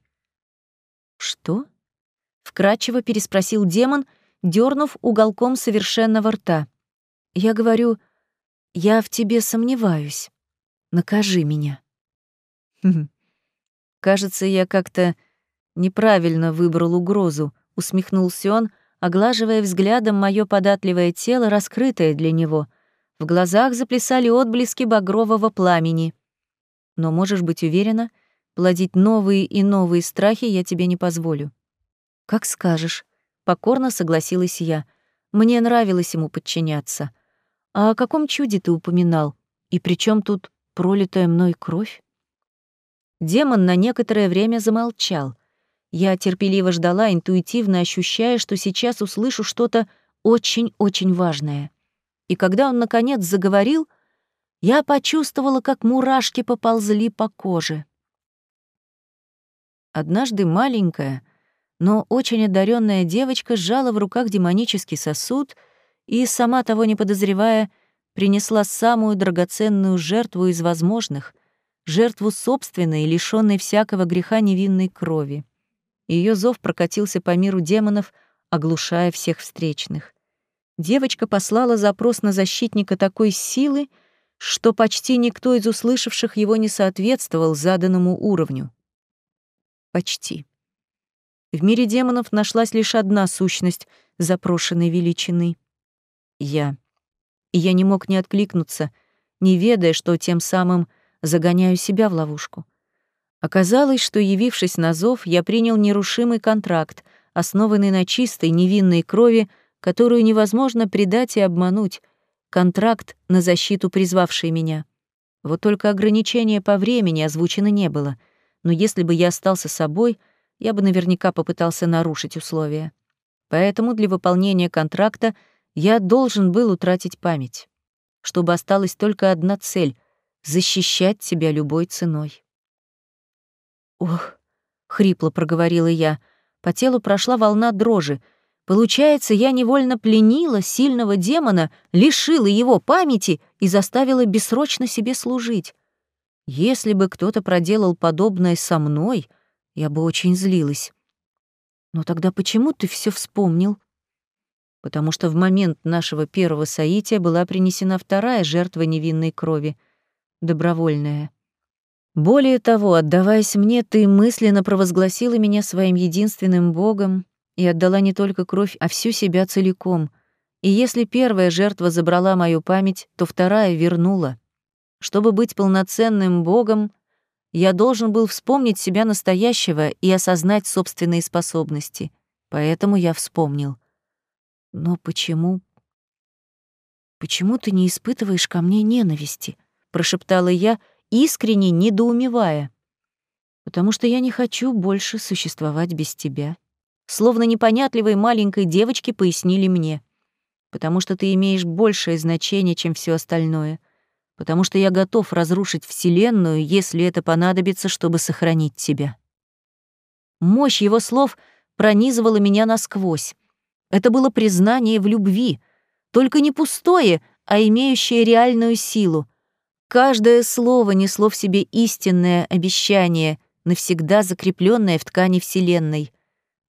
«Что?» — вкратчиво переспросил демон, дернув уголком совершенного рта. «Я говорю, я в тебе сомневаюсь. Накажи меня». «Кажется, я как-то неправильно выбрал угрозу», — усмехнулся он, оглаживая взглядом мое податливое тело, раскрытое для него. В глазах заплясали отблески багрового пламени. «Но можешь быть уверена, плодить новые и новые страхи я тебе не позволю». «Как скажешь», — покорно согласилась я. Мне нравилось ему подчиняться. «А о каком чуде ты упоминал? И при чем тут пролитая мной кровь?» Демон на некоторое время замолчал. Я терпеливо ждала, интуитивно ощущая, что сейчас услышу что-то очень-очень важное. И когда он, наконец, заговорил, я почувствовала, как мурашки поползли по коже. Однажды маленькая, но очень одаренная девочка сжала в руках демонический сосуд и, сама того не подозревая, принесла самую драгоценную жертву из возможных, жертву собственной, лишённой всякого греха невинной крови. Ее зов прокатился по миру демонов, оглушая всех встречных. Девочка послала запрос на защитника такой силы, что почти никто из услышавших его не соответствовал заданному уровню. Почти. В мире демонов нашлась лишь одна сущность запрошенной величины — я. И я не мог не откликнуться, не ведая, что тем самым загоняю себя в ловушку. Оказалось, что, явившись на зов, я принял нерушимый контракт, основанный на чистой, невинной крови, которую невозможно предать и обмануть, контракт на защиту призвавшей меня. Вот только ограничения по времени озвучено не было, но если бы я остался собой, я бы наверняка попытался нарушить условия. Поэтому для выполнения контракта я должен был утратить память, чтобы осталась только одна цель — защищать себя любой ценой. «Ох», — хрипло проговорила я, по телу прошла волна дрожи. Получается, я невольно пленила сильного демона, лишила его памяти и заставила бессрочно себе служить. Если бы кто-то проделал подобное со мной, я бы очень злилась. Но тогда почему ты все вспомнил? Потому что в момент нашего первого соития была принесена вторая жертва невинной крови, добровольная. Более того, отдаваясь мне, ты мысленно провозгласила меня своим единственным Богом и отдала не только кровь, а всю себя целиком. И если первая жертва забрала мою память, то вторая вернула. Чтобы быть полноценным Богом, я должен был вспомнить себя настоящего и осознать собственные способности. Поэтому я вспомнил. Но почему... «Почему ты не испытываешь ко мне ненависти?» — прошептала я — искренне недоумевая. «Потому что я не хочу больше существовать без тебя», словно непонятливой маленькой девочке пояснили мне. «Потому что ты имеешь большее значение, чем все остальное», потому что я готов разрушить Вселенную, если это понадобится, чтобы сохранить тебя. Мощь его слов пронизывала меня насквозь. Это было признание в любви, только не пустое, а имеющее реальную силу, Каждое слово несло в себе истинное обещание, навсегда закрепленное в ткани Вселенной.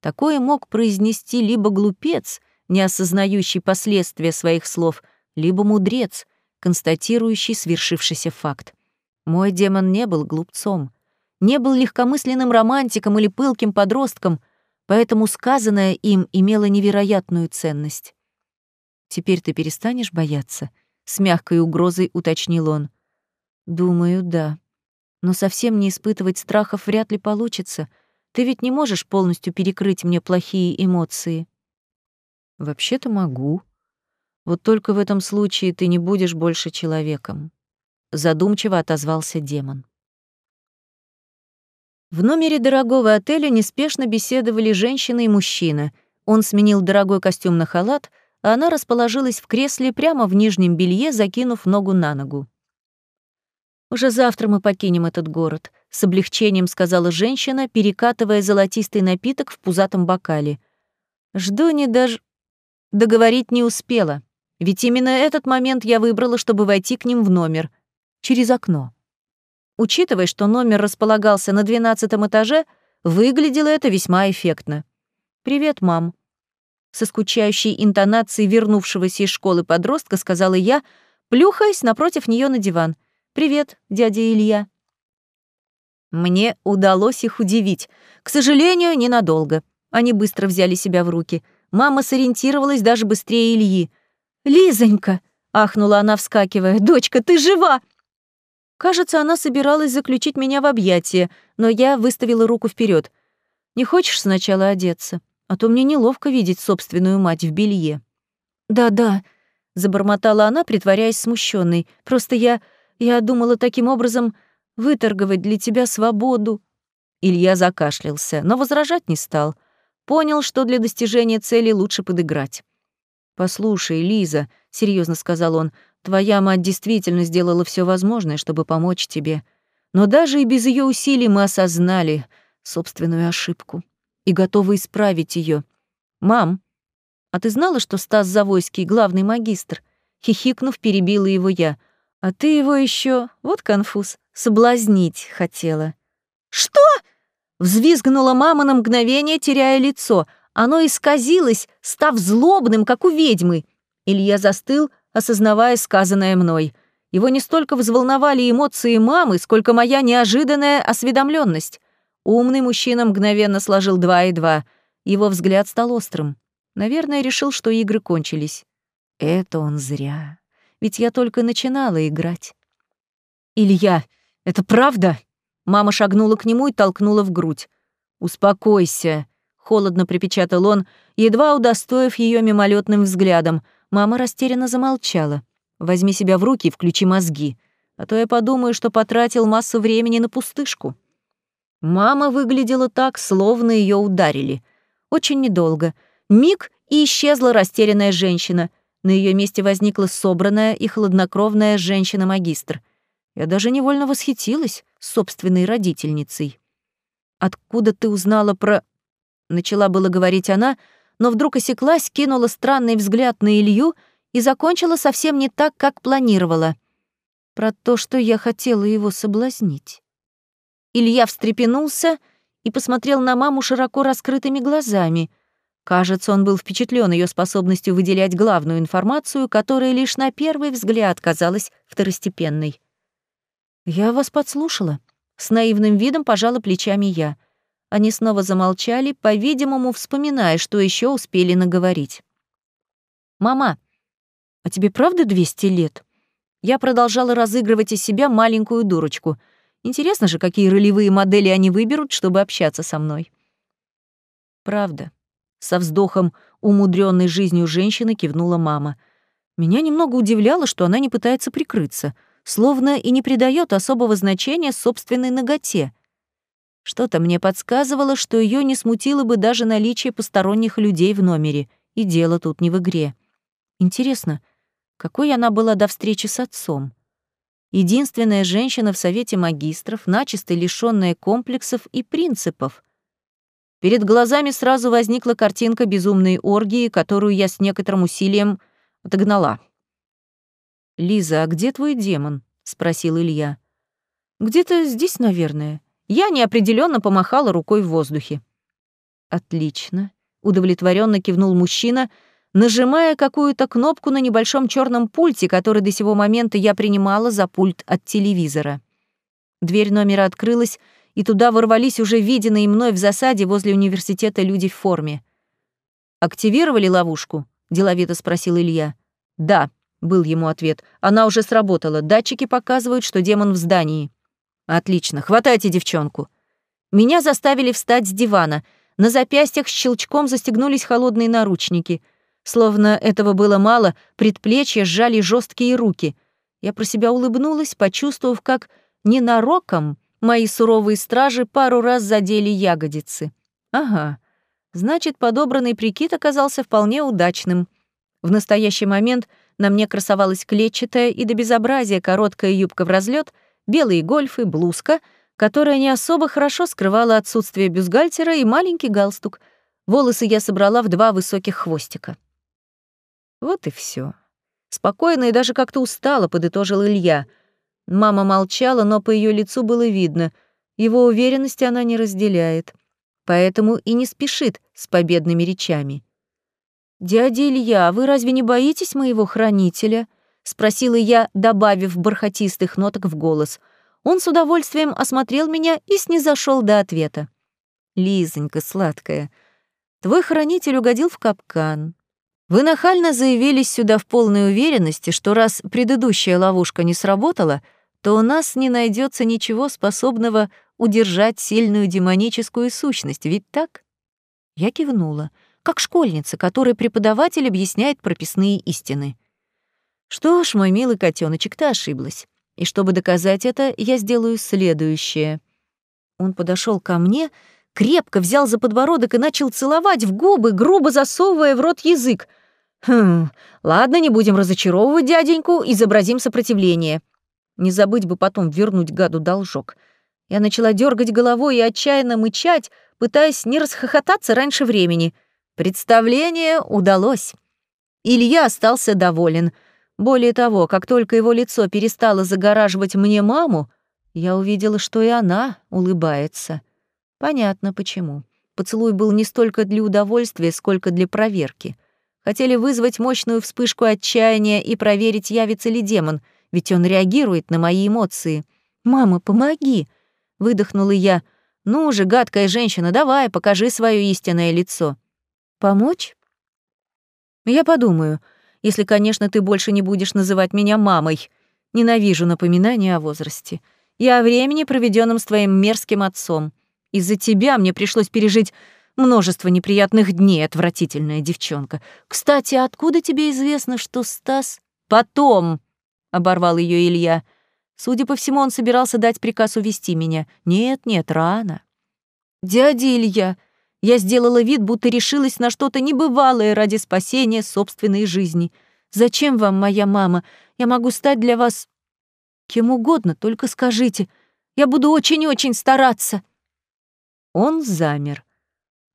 Такое мог произнести либо глупец, не осознающий последствия своих слов, либо мудрец, констатирующий свершившийся факт. Мой демон не был глупцом, не был легкомысленным романтиком или пылким подростком. поэтому сказанное им имело невероятную ценность. «Теперь ты перестанешь бояться?» — с мягкой угрозой уточнил он. «Думаю, да. Но совсем не испытывать страхов вряд ли получится. Ты ведь не можешь полностью перекрыть мне плохие эмоции». «Вообще-то могу. Вот только в этом случае ты не будешь больше человеком», — задумчиво отозвался демон. В номере дорогого отеля неспешно беседовали женщина и мужчина. Он сменил дорогой костюм на халат, а она расположилась в кресле прямо в нижнем белье, закинув ногу на ногу. «Уже завтра мы покинем этот город», — с облегчением сказала женщина, перекатывая золотистый напиток в пузатом бокале. «Жду не даже...» Договорить не успела, ведь именно этот момент я выбрала, чтобы войти к ним в номер. Через окно. Учитывая, что номер располагался на двенадцатом этаже, выглядело это весьма эффектно. «Привет, мам». Со скучающей интонацией вернувшегося из школы подростка сказала я, плюхаясь напротив нее на диван. «Привет, дядя Илья». Мне удалось их удивить. К сожалению, ненадолго. Они быстро взяли себя в руки. Мама сориентировалась даже быстрее Ильи. «Лизонька!» — ахнула она, вскакивая. «Дочка, ты жива!» Кажется, она собиралась заключить меня в объятия, но я выставила руку вперед. «Не хочешь сначала одеться? А то мне неловко видеть собственную мать в белье». «Да-да», — забормотала она, притворяясь смущенной. «Просто я... я думала таким образом выторговать для тебя свободу». Илья закашлялся, но возражать не стал. Понял, что для достижения цели лучше подыграть. «Послушай, Лиза», — серьезно сказал он, Твоя мать действительно сделала все возможное, чтобы помочь тебе. Но даже и без ее усилий мы осознали собственную ошибку и готовы исправить ее. Мам, а ты знала, что Стас Завойский — главный магистр? Хихикнув, перебила его я. А ты его еще, вот конфуз, соблазнить хотела. Что? Взвизгнула мама на мгновение, теряя лицо. Оно исказилось, став злобным, как у ведьмы. Илья застыл, осознавая сказанное мной. Его не столько взволновали эмоции мамы, сколько моя неожиданная осведомленность. Умный мужчина мгновенно сложил два и два. Его взгляд стал острым. Наверное, решил, что игры кончились. Это он зря. Ведь я только начинала играть. «Илья, это правда?» Мама шагнула к нему и толкнула в грудь. «Успокойся», — холодно припечатал он, едва удостоив ее мимолетным взглядом. Мама растерянно замолчала. «Возьми себя в руки и включи мозги, а то я подумаю, что потратил массу времени на пустышку». Мама выглядела так, словно ее ударили. Очень недолго. Миг, и исчезла растерянная женщина. На ее месте возникла собранная и хладнокровная женщина-магистр. Я даже невольно восхитилась собственной родительницей. «Откуда ты узнала про...» Начала было говорить она, но вдруг осеклась, кинула странный взгляд на Илью и закончила совсем не так, как планировала. Про то, что я хотела его соблазнить. Илья встрепенулся и посмотрел на маму широко раскрытыми глазами. Кажется, он был впечатлен ее способностью выделять главную информацию, которая лишь на первый взгляд казалась второстепенной. «Я вас подслушала», — с наивным видом пожала плечами я. Они снова замолчали, по-видимому, вспоминая, что еще успели наговорить. «Мама, а тебе правда 200 лет?» Я продолжала разыгрывать из себя маленькую дурочку. Интересно же, какие ролевые модели они выберут, чтобы общаться со мной. «Правда», — со вздохом умудренной жизнью женщины кивнула мама. Меня немного удивляло, что она не пытается прикрыться, словно и не придает особого значения собственной ноготе — что-то мне подсказывало, что ее не смутило бы даже наличие посторонних людей в номере, и дело тут не в игре. Интересно, какой она была до встречи с отцом? Единственная женщина в Совете магистров, начисто лишённая комплексов и принципов. Перед глазами сразу возникла картинка безумной оргии, которую я с некоторым усилием отогнала. «Лиза, а где твой демон?» — спросил Илья. «Где-то здесь, наверное. Я неопределенно помахала рукой в воздухе. Отлично, удовлетворенно кивнул мужчина, нажимая какую-то кнопку на небольшом черном пульте, который до сего момента я принимала за пульт от телевизора. Дверь номера открылась, и туда ворвались уже виденные мной в засаде возле университета люди в форме. «Активировали ловушку?» — деловито спросил Илья. «Да», — был ему ответ. «Она уже сработала. Датчики показывают, что демон в здании». «Отлично. Хватайте девчонку». Меня заставили встать с дивана. На запястьях щелчком застегнулись холодные наручники. Словно этого было мало, предплечья сжали жесткие руки. Я про себя улыбнулась, почувствовав, как ненароком мои суровые стражи пару раз задели ягодицы. Ага, значит, подобранный прикид оказался вполне удачным. В настоящий момент на мне красовалась клетчатая и до безобразия короткая юбка в разлет, белые гольфы, блузка, которая не особо хорошо скрывала отсутствие бюстгальтера и маленький галстук. Волосы я собрала в два высоких хвостика. Вот и все. Спокойно и даже как-то устало подытожил Илья — Мама молчала, но по ее лицу было видно, его уверенности она не разделяет, поэтому и не спешит с победными речами. «Дядя Илья, вы разве не боитесь моего хранителя?» — спросила я, добавив бархатистых ноток в голос. Он с удовольствием осмотрел меня и снизошел до ответа. «Лизонька, сладкая, твой хранитель угодил в капкан. Вы нахально заявились сюда в полной уверенности, что раз предыдущая ловушка не сработала, то у нас не найдется ничего способного удержать сильную демоническую сущность, ведь так? Я кивнула, как школьница, которой преподаватель объясняет прописные истины. Что ж, мой милый котеночек, ты ошиблась. И чтобы доказать это, я сделаю следующее. Он подошел ко мне, крепко взял за подбородок и начал целовать в губы, грубо засовывая в рот язык. Хм, ладно, не будем разочаровывать дяденьку, изобразим сопротивление. Не забыть бы потом вернуть гаду должок. Я начала дергать головой и отчаянно мычать, пытаясь не расхохотаться раньше времени. Представление удалось. Илья остался доволен. Более того, как только его лицо перестало загораживать мне маму, я увидела, что и она улыбается. Понятно, почему. Поцелуй был не столько для удовольствия, сколько для проверки. Хотели вызвать мощную вспышку отчаяния и проверить, явится ли демон — ведь он реагирует на мои эмоции. «Мама, помоги!» — выдохнула я. «Ну же, гадкая женщина, давай, покажи свое истинное лицо». «Помочь?» «Я подумаю, если, конечно, ты больше не будешь называть меня мамой. Ненавижу напоминания о возрасте. И о времени, проведенном с твоим мерзким отцом. Из-за тебя мне пришлось пережить множество неприятных дней, отвратительная девчонка. Кстати, откуда тебе известно, что Стас...» «Потом!» оборвал ее Илья. Судя по всему, он собирался дать приказ увести меня. Нет, нет, рано. Дядя Илья, я сделала вид, будто решилась на что-то небывалое ради спасения собственной жизни. Зачем вам моя мама? Я могу стать для вас кем угодно, только скажите. Я буду очень-очень стараться. Он замер.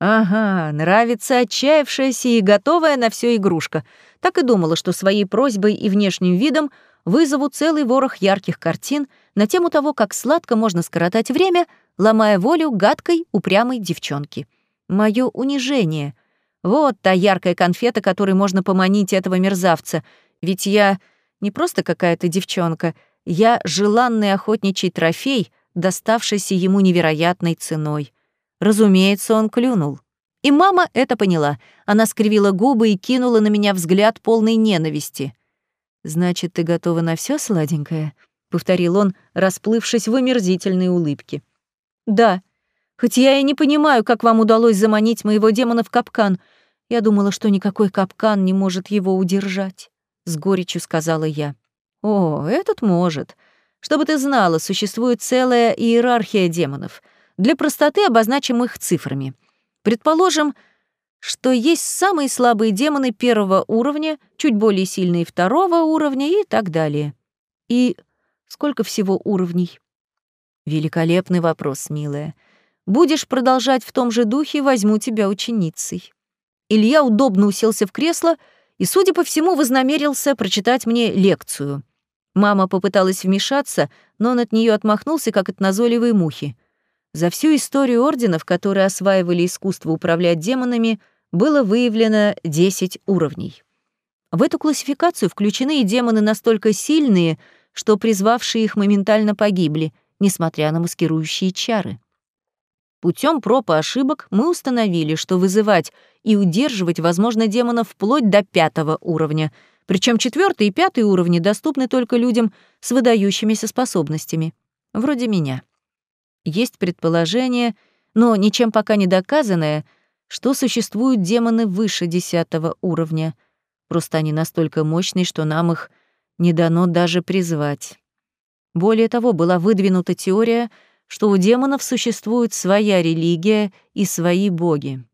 Ага, нравится отчаявшаяся и готовая на все игрушка. Так и думала, что своей просьбой и внешним видом вызову целый ворох ярких картин на тему того, как сладко можно скоротать время, ломая волю гадкой, упрямой девчонки. Моё унижение. Вот та яркая конфета, которой можно поманить этого мерзавца. Ведь я не просто какая-то девчонка, я желанный охотничий трофей, доставшийся ему невероятной ценой. Разумеется, он клюнул. И мама это поняла. Она скривила губы и кинула на меня взгляд полной ненависти. «Значит, ты готова на все, сладенькая?» — повторил он, расплывшись в омерзительной улыбке. «Да. Хоть я и не понимаю, как вам удалось заманить моего демона в капкан. Я думала, что никакой капкан не может его удержать», — с горечью сказала я. «О, этот может. Чтобы ты знала, существует целая иерархия демонов. Для простоты обозначим их цифрами. Предположим, — что есть самые слабые демоны первого уровня, чуть более сильные второго уровня и так далее. И сколько всего уровней? Великолепный вопрос, милая. Будешь продолжать в том же духе, возьму тебя ученицей. Илья удобно уселся в кресло и, судя по всему, вознамерился прочитать мне лекцию. Мама попыталась вмешаться, но он от нее отмахнулся, как от назойливой мухи. За всю историю орденов, которые осваивали искусство управлять демонами, было выявлено 10 уровней. В эту классификацию включены и демоны настолько сильные, что призвавшие их моментально погибли, несмотря на маскирующие чары. Путем проб и ошибок мы установили, что вызывать и удерживать возможно демонов вплоть до пятого уровня, причем четвертый и пятый уровни доступны только людям с выдающимися способностями, вроде меня. Есть предположение, но ничем пока не доказанное, что существуют демоны выше десятого уровня. Просто они настолько мощные, что нам их не дано даже призвать. Более того, была выдвинута теория, что у демонов существует своя религия и свои боги.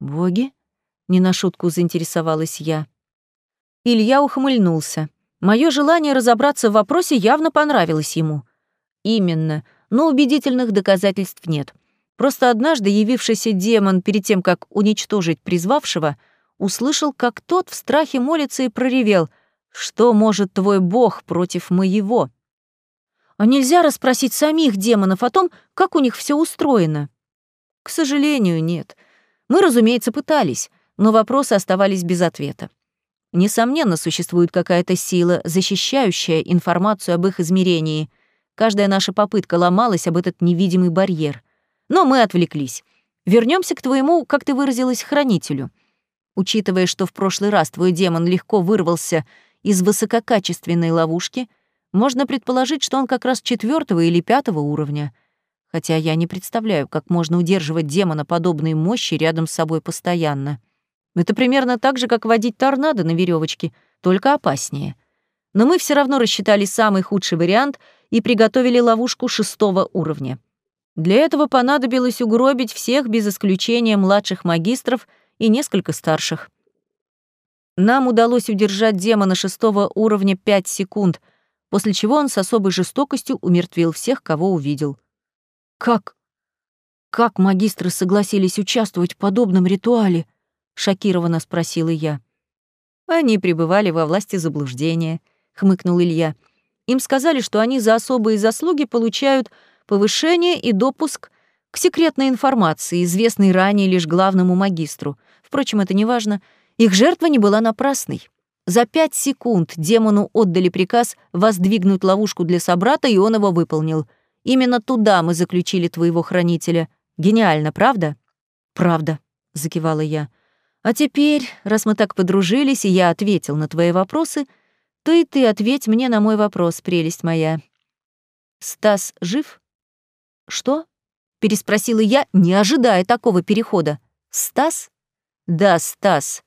«Боги?» — не на шутку заинтересовалась я. Илья ухмыльнулся. Моё желание разобраться в вопросе явно понравилось ему. Именно, но убедительных доказательств нет. Просто однажды явившийся демон перед тем, как уничтожить призвавшего, услышал, как тот в страхе молится и проревел «Что может твой бог против моего?» А нельзя расспросить самих демонов о том, как у них все устроено? К сожалению, нет. Мы, разумеется, пытались, но вопросы оставались без ответа. Несомненно, существует какая-то сила, защищающая информацию об их измерении. Каждая наша попытка ломалась об этот невидимый барьер. Но мы отвлеклись. Вернемся к твоему, как ты выразилась, хранителю. Учитывая, что в прошлый раз твой демон легко вырвался из высококачественной ловушки, можно предположить, что он как раз четвертого или пятого уровня. Хотя я не представляю, как можно удерживать демона подобной мощи рядом с собой постоянно. Это примерно так же, как водить торнадо на веревочке, только опаснее. Но мы все равно рассчитали самый худший вариант и приготовили ловушку шестого уровня. Для этого понадобилось угробить всех без исключения младших магистров и несколько старших. Нам удалось удержать демона шестого уровня пять секунд, после чего он с особой жестокостью умертвил всех, кого увидел. Как? Как магистры согласились участвовать в подобном ритуале? — шокированно спросила я. «Они пребывали во власти заблуждения», — хмыкнул Илья. «Им сказали, что они за особые заслуги получают повышение и допуск к секретной информации, известной ранее лишь главному магистру. Впрочем, это не важно. Их жертва не была напрасной. За пять секунд демону отдали приказ воздвигнуть ловушку для собрата, и он его выполнил. Именно туда мы заключили твоего хранителя. Гениально, правда? Правда, закивала я. А теперь, раз мы так подружились, и я ответил на твои вопросы, то и ты ответь мне на мой вопрос, прелесть моя. Стас жив? Что? Переспросила я, не ожидая такого перехода. Стас? Да, Стас.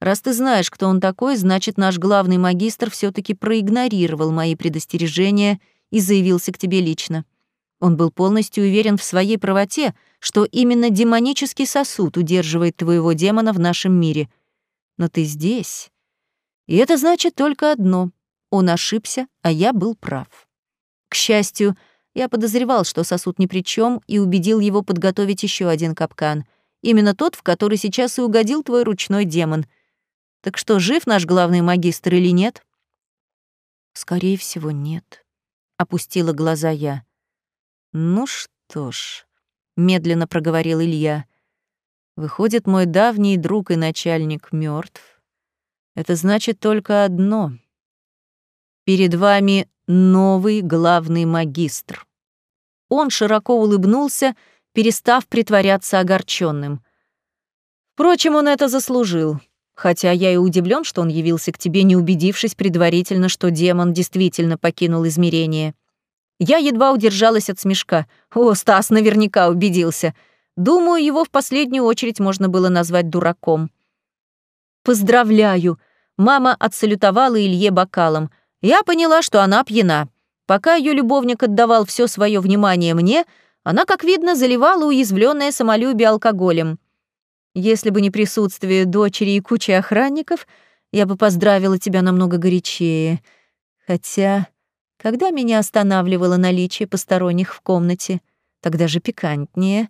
Раз ты знаешь, кто он такой, значит, наш главный магистр все таки проигнорировал мои предостережения и заявился к тебе лично. Он был полностью уверен в своей правоте, что именно демонический сосуд удерживает твоего демона в нашем мире. Но ты здесь. И это значит только одно. Он ошибся, а я был прав. К счастью, я подозревал, что сосуд ни при чем, и убедил его подготовить еще один капкан. Именно тот, в который сейчас и угодил твой ручной демон. Так что, жив наш главный магистр или нет? Скорее всего, нет. Опустила глаза я. Ну что ж, медленно проговорил Илья. Выходит, мой давний друг и начальник мертв. Это значит только одно. Перед вами новый главный магистр. Он широко улыбнулся, перестав притворяться огорченным. Впрочем, он это заслужил. Хотя я и удивлен, что он явился к тебе, не убедившись предварительно, что демон действительно покинул измерение. Я едва удержалась от смешка. О, Стас наверняка убедился. Думаю, его в последнюю очередь можно было назвать дураком. «Поздравляю!» Мама отсалютовала Илье бокалом. Я поняла, что она пьяна. Пока ее любовник отдавал все свое внимание мне, она, как видно, заливала уязвленное самолюбие алкоголем. Если бы не присутствие дочери и кучи охранников, я бы поздравила тебя намного горячее. Хотя... Когда меня останавливало наличие посторонних в комнате, тогда же пикантнее.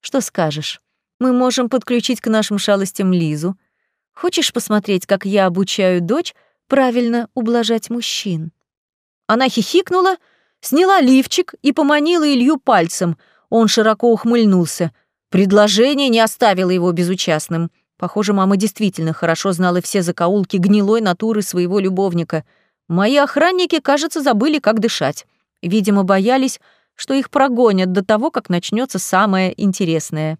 Что скажешь? Мы можем подключить к нашим шалостям Лизу. Хочешь посмотреть, как я обучаю дочь правильно ублажать мужчин?» Она хихикнула, сняла лифчик и поманила Илью пальцем. Он широко ухмыльнулся. Предложение не оставило его безучастным. Похоже, мама действительно хорошо знала все закоулки гнилой натуры своего любовника — Мои охранники, кажется, забыли, как дышать. Видимо, боялись, что их прогонят до того, как начнется самое интересное.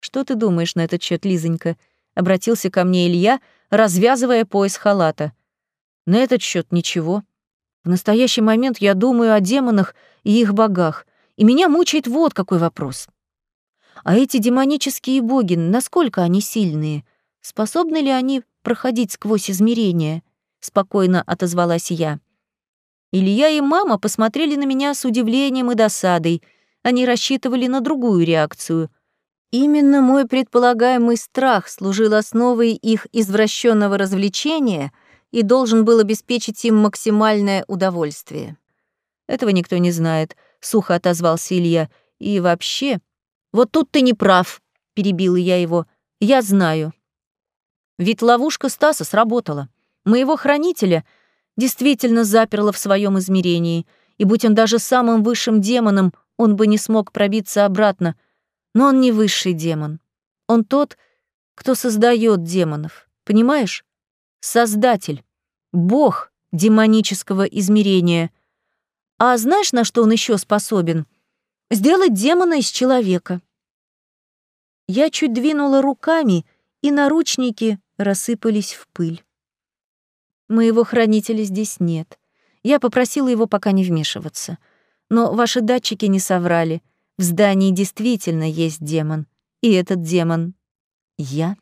«Что ты думаешь на этот счет, Лизонька?» — обратился ко мне Илья, развязывая пояс халата. «На этот счет ничего. В настоящий момент я думаю о демонах и их богах, и меня мучает вот какой вопрос. А эти демонические боги, насколько они сильные? Способны ли они проходить сквозь измерения?» — спокойно отозвалась я. Илья и мама посмотрели на меня с удивлением и досадой. Они рассчитывали на другую реакцию. Именно мой предполагаемый страх служил основой их извращенного развлечения и должен был обеспечить им максимальное удовольствие. «Этого никто не знает», — сухо отозвался Илья. «И вообще...» «Вот тут ты не прав», — перебила я его. «Я знаю». Ведь ловушка Стаса сработала. Моего хранителя — действительно заперла в своем измерении, и будь он даже самым высшим демоном, он бы не смог пробиться обратно. Но он не высший демон. Он тот, кто создает демонов. Понимаешь? Создатель. Бог демонического измерения. А знаешь, на что он еще способен? Сделать демона из человека. Я чуть двинула руками, и наручники рассыпались в пыль. Моего хранителя здесь нет. Я попросила его пока не вмешиваться. Но ваши датчики не соврали. В здании действительно есть демон. И этот демон — я.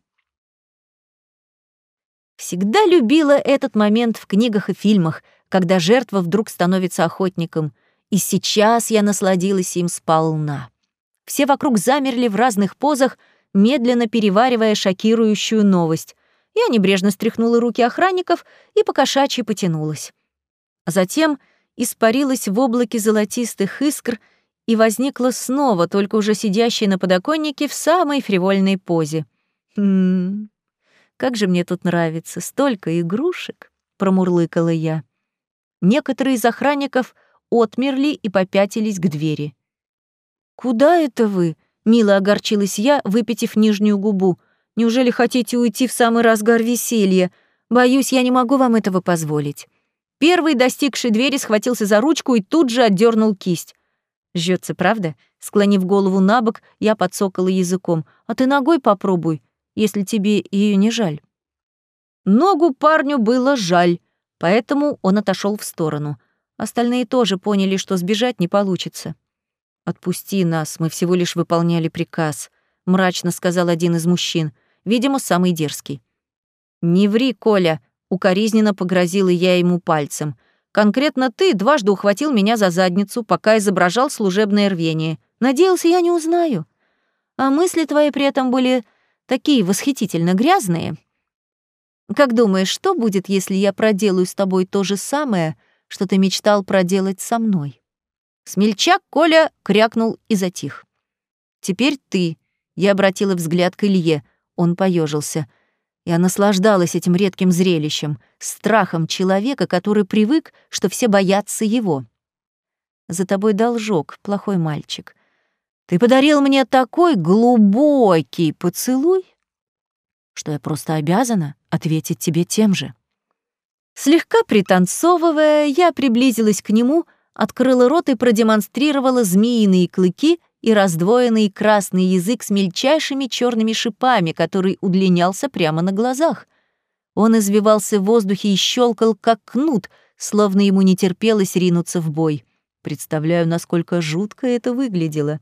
Всегда любила этот момент в книгах и фильмах, когда жертва вдруг становится охотником. И сейчас я насладилась им сполна. Все вокруг замерли в разных позах, медленно переваривая шокирующую новость. Я небрежно стряхнула руки охранников и покошачьи потянулась. Затем испарилась в облаке золотистых искр и возникла снова, только уже сидящая на подоконнике в самой фривольной позе. «Хм, как же мне тут нравится, столько игрушек!» — промурлыкала я. Некоторые из охранников отмерли и попятились к двери. «Куда это вы?» — мило огорчилась я, выпитив нижнюю губу. Неужели хотите уйти в самый разгар веселья? Боюсь, я не могу вам этого позволить». Первый, достигший двери, схватился за ручку и тут же отдернул кисть. Жжется, правда? Склонив голову на бок, я подсокала языком. «А ты ногой попробуй, если тебе ее не жаль». Ногу парню было жаль, поэтому он отошел в сторону. Остальные тоже поняли, что сбежать не получится. «Отпусти нас, мы всего лишь выполняли приказ», — мрачно сказал один из мужчин видимо, самый дерзкий. «Не ври, Коля», — укоризненно погрозила я ему пальцем. «Конкретно ты дважды ухватил меня за задницу, пока изображал служебное рвение. Надеялся, я не узнаю. А мысли твои при этом были такие восхитительно грязные. Как думаешь, что будет, если я проделаю с тобой то же самое, что ты мечтал проделать со мной?» Смельчак Коля крякнул и затих. «Теперь ты», — я обратила взгляд к Илье, — он поежился. Я наслаждалась этим редким зрелищем, страхом человека, который привык, что все боятся его. «За тобой должок, плохой мальчик. Ты подарил мне такой глубокий поцелуй, что я просто обязана ответить тебе тем же». Слегка пританцовывая, я приблизилась к нему, открыла рот и продемонстрировала змеиные клыки, и раздвоенный красный язык с мельчайшими черными шипами, который удлинялся прямо на глазах. Он извивался в воздухе и щелкал, как кнут, словно ему не терпелось ринуться в бой. Представляю, насколько жутко это выглядело.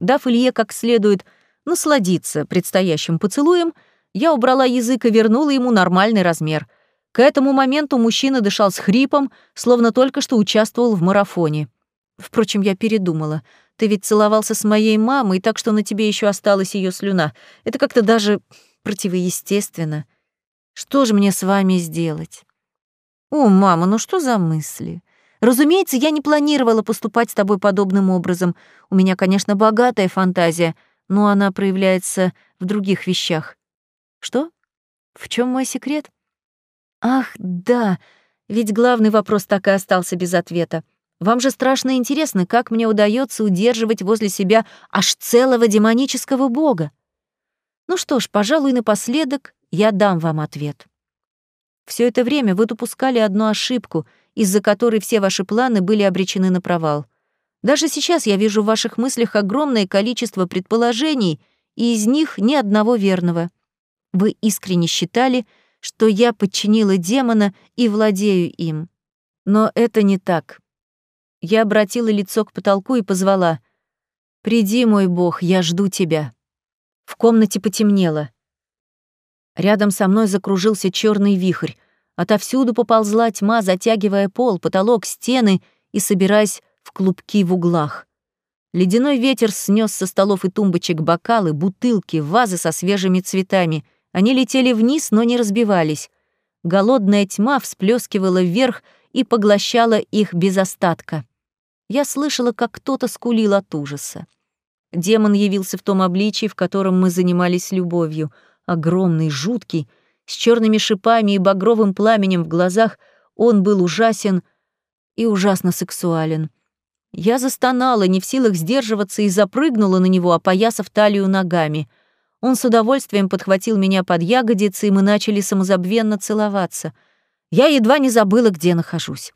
Дав Илье как следует насладиться предстоящим поцелуем, я убрала язык и вернула ему нормальный размер. К этому моменту мужчина дышал с хрипом, словно только что участвовал в марафоне. Впрочем, я передумала. Ты ведь целовался с моей мамой, так что на тебе еще осталась ее слюна. Это как-то даже противоестественно. Что же мне с вами сделать? О, мама, ну что за мысли? Разумеется, я не планировала поступать с тобой подобным образом. У меня, конечно, богатая фантазия, но она проявляется в других вещах. Что? В чем мой секрет? Ах, да, ведь главный вопрос так и остался без ответа. Вам же страшно интересно, как мне удается удерживать возле себя аж целого демонического бога. Ну что ж, пожалуй, напоследок я дам вам ответ. Все это время вы допускали одну ошибку, из-за которой все ваши планы были обречены на провал. Даже сейчас я вижу в ваших мыслях огромное количество предположений, и из них ни одного верного. Вы искренне считали, что я подчинила демона и владею им. Но это не так. Я обратила лицо к потолку и позвала. «Приди, мой бог, я жду тебя». В комнате потемнело. Рядом со мной закружился черный вихрь. Отовсюду поползла тьма, затягивая пол, потолок, стены и собираясь в клубки в углах. Ледяной ветер снес со столов и тумбочек бокалы, бутылки, вазы со свежими цветами. Они летели вниз, но не разбивались. Голодная тьма всплескивала вверх и поглощала их без остатка. Я слышала, как кто-то скулил от ужаса. Демон явился в том обличии, в котором мы занимались любовью. Огромный, жуткий, с черными шипами и багровым пламенем в глазах, он был ужасен и ужасно сексуален. Я застонала, не в силах сдерживаться, и запрыгнула на него, опоясав талию ногами. Он с удовольствием подхватил меня под ягодицы, и мы начали самозабвенно целоваться. Я едва не забыла, где нахожусь.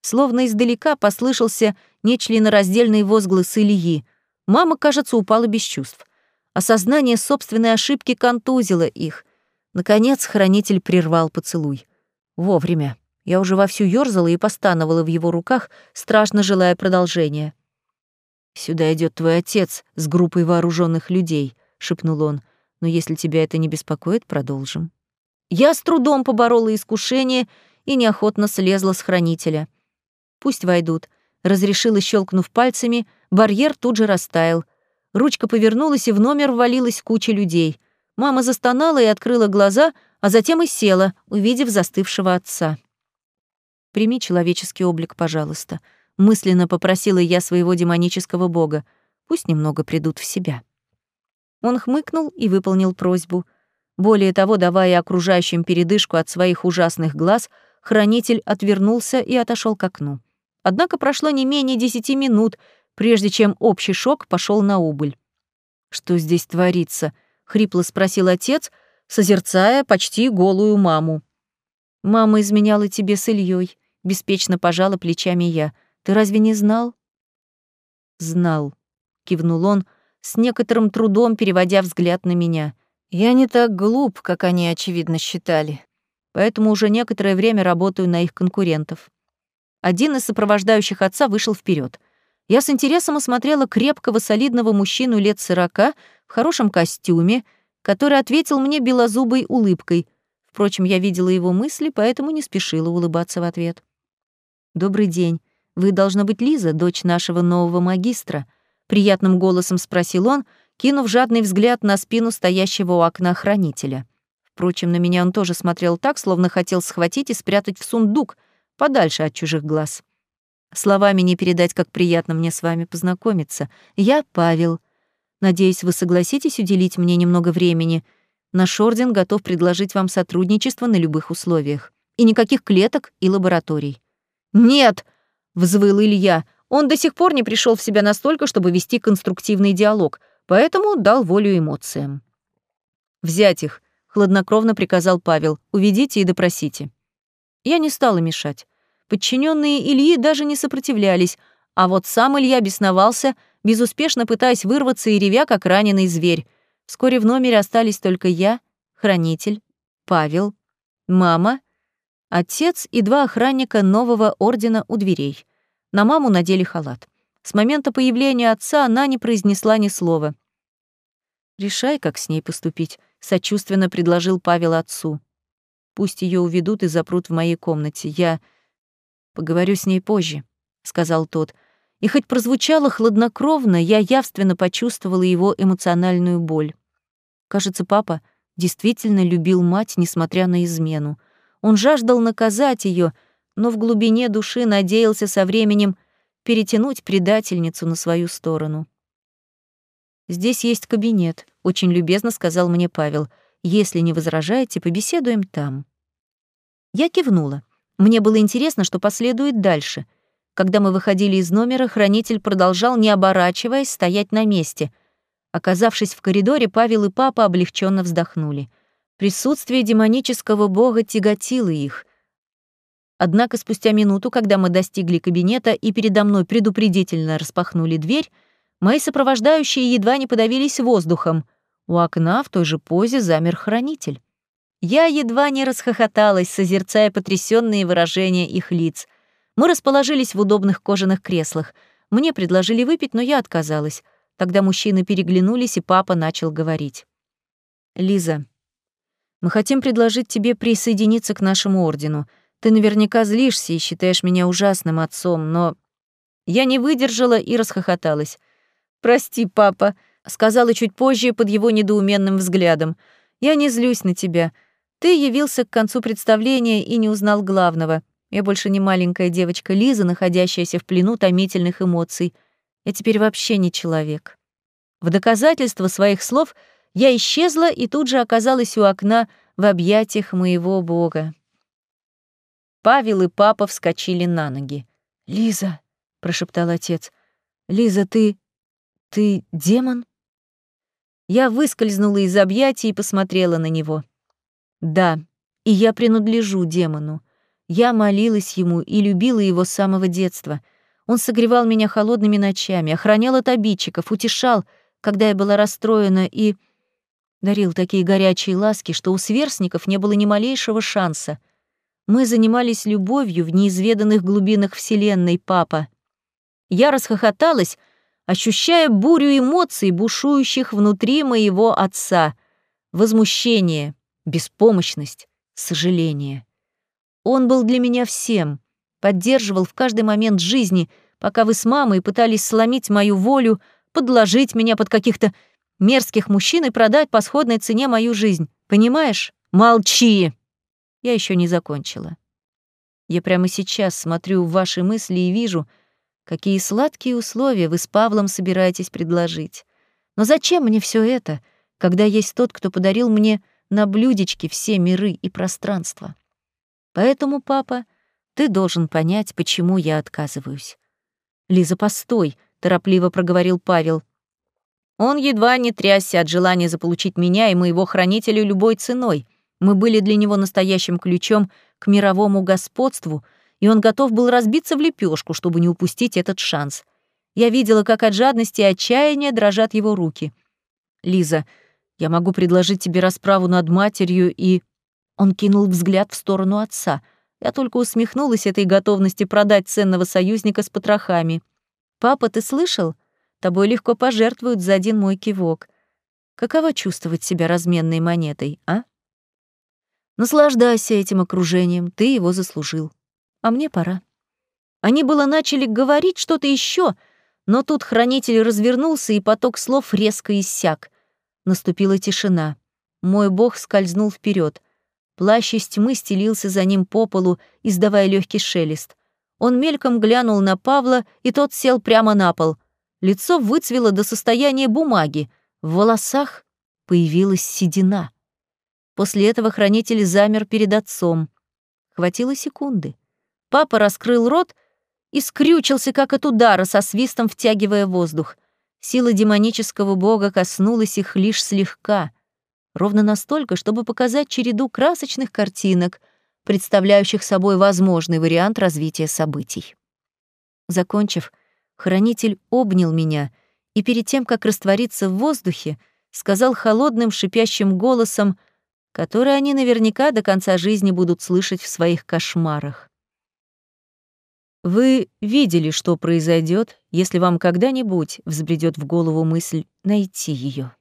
Словно издалека послышался нечленораздельный возглас Ильи. Мама, кажется, упала без чувств. Осознание собственной ошибки контузило их. Наконец, хранитель прервал поцелуй. Вовремя. Я уже вовсю ёрзала и постановала в его руках, страшно желая продолжения. «Сюда идет твой отец с группой вооруженных людей», — шепнул он. «Но если тебя это не беспокоит, продолжим». Я с трудом поборола искушение и неохотно слезла с хранителя. «Пусть войдут», — разрешила, щелкнув пальцами, барьер тут же растаял. Ручка повернулась, и в номер ввалилась куча людей. Мама застонала и открыла глаза, а затем и села, увидев застывшего отца. Прими человеческий облик, пожалуйста. Мысленно попросила я своего демонического бога. Пусть немного придут в себя. Он хмыкнул и выполнил просьбу. Более того, давая окружающим передышку от своих ужасных глаз, хранитель отвернулся и отошел к окну. Однако прошло не менее десяти минут, прежде чем общий шок пошел на убыль. «Что здесь творится?» — хрипло спросил отец, созерцая почти голую маму. «Мама изменяла тебе с Ильей. Беспечно пожала плечами я. «Ты разве не знал?» «Знал», — кивнул он, с некоторым трудом переводя взгляд на меня. «Я не так глуп, как они, очевидно, считали. Поэтому уже некоторое время работаю на их конкурентов». Один из сопровождающих отца вышел вперед. Я с интересом осмотрела крепкого, солидного мужчину лет сорока в хорошем костюме, который ответил мне белозубой улыбкой. Впрочем, я видела его мысли, поэтому не спешила улыбаться в ответ. «Добрый день. Вы, должна быть, Лиза, дочь нашего нового магистра?» Приятным голосом спросил он, кинув жадный взгляд на спину стоящего у окна хранителя. Впрочем, на меня он тоже смотрел так, словно хотел схватить и спрятать в сундук, подальше от чужих глаз. Словами не передать, как приятно мне с вами познакомиться. Я Павел. Надеюсь, вы согласитесь уделить мне немного времени. Наш орден готов предложить вам сотрудничество на любых условиях. И никаких клеток и лабораторий. «Нет!» — взвыл Илья. Он до сих пор не пришел в себя настолько, чтобы вести конструктивный диалог, поэтому дал волю эмоциям. «Взять их», — хладнокровно приказал Павел. «Уведите и допросите». Я не стала мешать. Подчиненные Ильи даже не сопротивлялись, а вот сам Илья бесновался, безуспешно пытаясь вырваться и ревя, как раненый зверь. Вскоре в номере остались только я, хранитель, Павел, мама Отец и два охранника нового ордена у дверей. На маму надели халат. С момента появления отца она не произнесла ни слова. «Решай, как с ней поступить», — сочувственно предложил Павел отцу. «Пусть ее уведут и запрут в моей комнате. Я поговорю с ней позже», — сказал тот. И хоть прозвучало хладнокровно, я явственно почувствовала его эмоциональную боль. Кажется, папа действительно любил мать, несмотря на измену. Он жаждал наказать ее, но в глубине души надеялся со временем перетянуть предательницу на свою сторону. «Здесь есть кабинет», — очень любезно сказал мне Павел. «Если не возражаете, побеседуем там». Я кивнула. Мне было интересно, что последует дальше. Когда мы выходили из номера, хранитель продолжал, не оборачиваясь, стоять на месте. Оказавшись в коридоре, Павел и папа облегченно вздохнули. Присутствие демонического бога тяготило их. Однако спустя минуту, когда мы достигли кабинета и передо мной предупредительно распахнули дверь, мои сопровождающие едва не подавились воздухом. У окна в той же позе замер хранитель. Я едва не расхохоталась, созерцая потрясенные выражения их лиц. Мы расположились в удобных кожаных креслах. Мне предложили выпить, но я отказалась. Тогда мужчины переглянулись, и папа начал говорить. «Лиза, мы хотим предложить тебе присоединиться к нашему ордену. Ты наверняка злишься и считаешь меня ужасным отцом, но...» Я не выдержала и расхохоталась. «Прости, папа», — сказала чуть позже под его недоуменным взглядом. «Я не злюсь на тебя. Ты явился к концу представления и не узнал главного. Я больше не маленькая девочка Лиза, находящаяся в плену томительных эмоций. Я теперь вообще не человек». В доказательство своих слов я исчезла и тут же оказалась у окна в объятиях моего бога. Павел и папа вскочили на ноги. «Лиза», — прошептал отец, — «Лиза, ты... ты демон?» Я выскользнула из объятий и посмотрела на него. «Да, и я принадлежу демону. Я молилась ему и любила его с самого детства. Он согревал меня холодными ночами, охранял от обидчиков, утешал, когда я была расстроена, и дарил такие горячие ласки, что у сверстников не было ни малейшего шанса — мы занимались любовью в неизведанных глубинах Вселенной, папа. Я расхохоталась, ощущая бурю эмоций, бушующих внутри моего отца. Возмущение, беспомощность, сожаление. Он был для меня всем, поддерживал в каждый момент жизни, пока вы с мамой пытались сломить мою волю, подложить меня под каких-то мерзких мужчин и продать по сходной цене мою жизнь. Понимаешь? Молчи! Я еще не закончила. Я прямо сейчас смотрю в ваши мысли и вижу, какие сладкие условия вы с Павлом собираетесь предложить. Но зачем мне все это, когда есть тот, кто подарил мне на блюдечке все миры и пространство? Поэтому, папа, ты должен понять, почему я отказываюсь. Лиза, постой, торопливо проговорил Павел. Он едва не трясся от желания заполучить меня и моего хранителя любой ценой. Мы были для него настоящим ключом к мировому господству, и он готов был разбиться в лепешку, чтобы не упустить этот шанс. Я видела, как от жадности и отчаяния дрожат его руки. «Лиза, я могу предложить тебе расправу над матерью и...» Он кинул взгляд в сторону отца. Я только усмехнулась этой готовности продать ценного союзника с потрохами. «Папа, ты слышал? Тобой легко пожертвуют за один мой кивок. Каково чувствовать себя разменной монетой, а?» Наслаждайся этим окружением, ты его заслужил. А мне пора. Они было начали говорить что-то еще, но тут хранитель развернулся, и поток слов резко иссяк. Наступила тишина. Мой бог скользнул вперед. Плащ из тьмы стелился за ним по полу, издавая легкий шелест. Он мельком глянул на Павла, и тот сел прямо на пол. Лицо выцвело до состояния бумаги. В волосах появилась седина. После этого хранитель замер перед отцом. Хватило секунды. Папа раскрыл рот и скрючился, как от удара, со свистом втягивая воздух. Сила демонического бога коснулась их лишь слегка, ровно настолько, чтобы показать череду красочных картинок, представляющих собой возможный вариант развития событий. Закончив, хранитель обнял меня и перед тем, как раствориться в воздухе, сказал холодным шипящим голосом — которые они наверняка до конца жизни будут слышать в своих кошмарах. Вы видели, что произойдет, если вам когда-нибудь взбредет в голову мысль найти ее.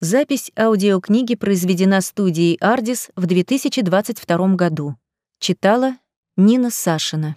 Запись аудиокниги произведена студией «Ардис» в 2022 году. Читала Нина Сашина.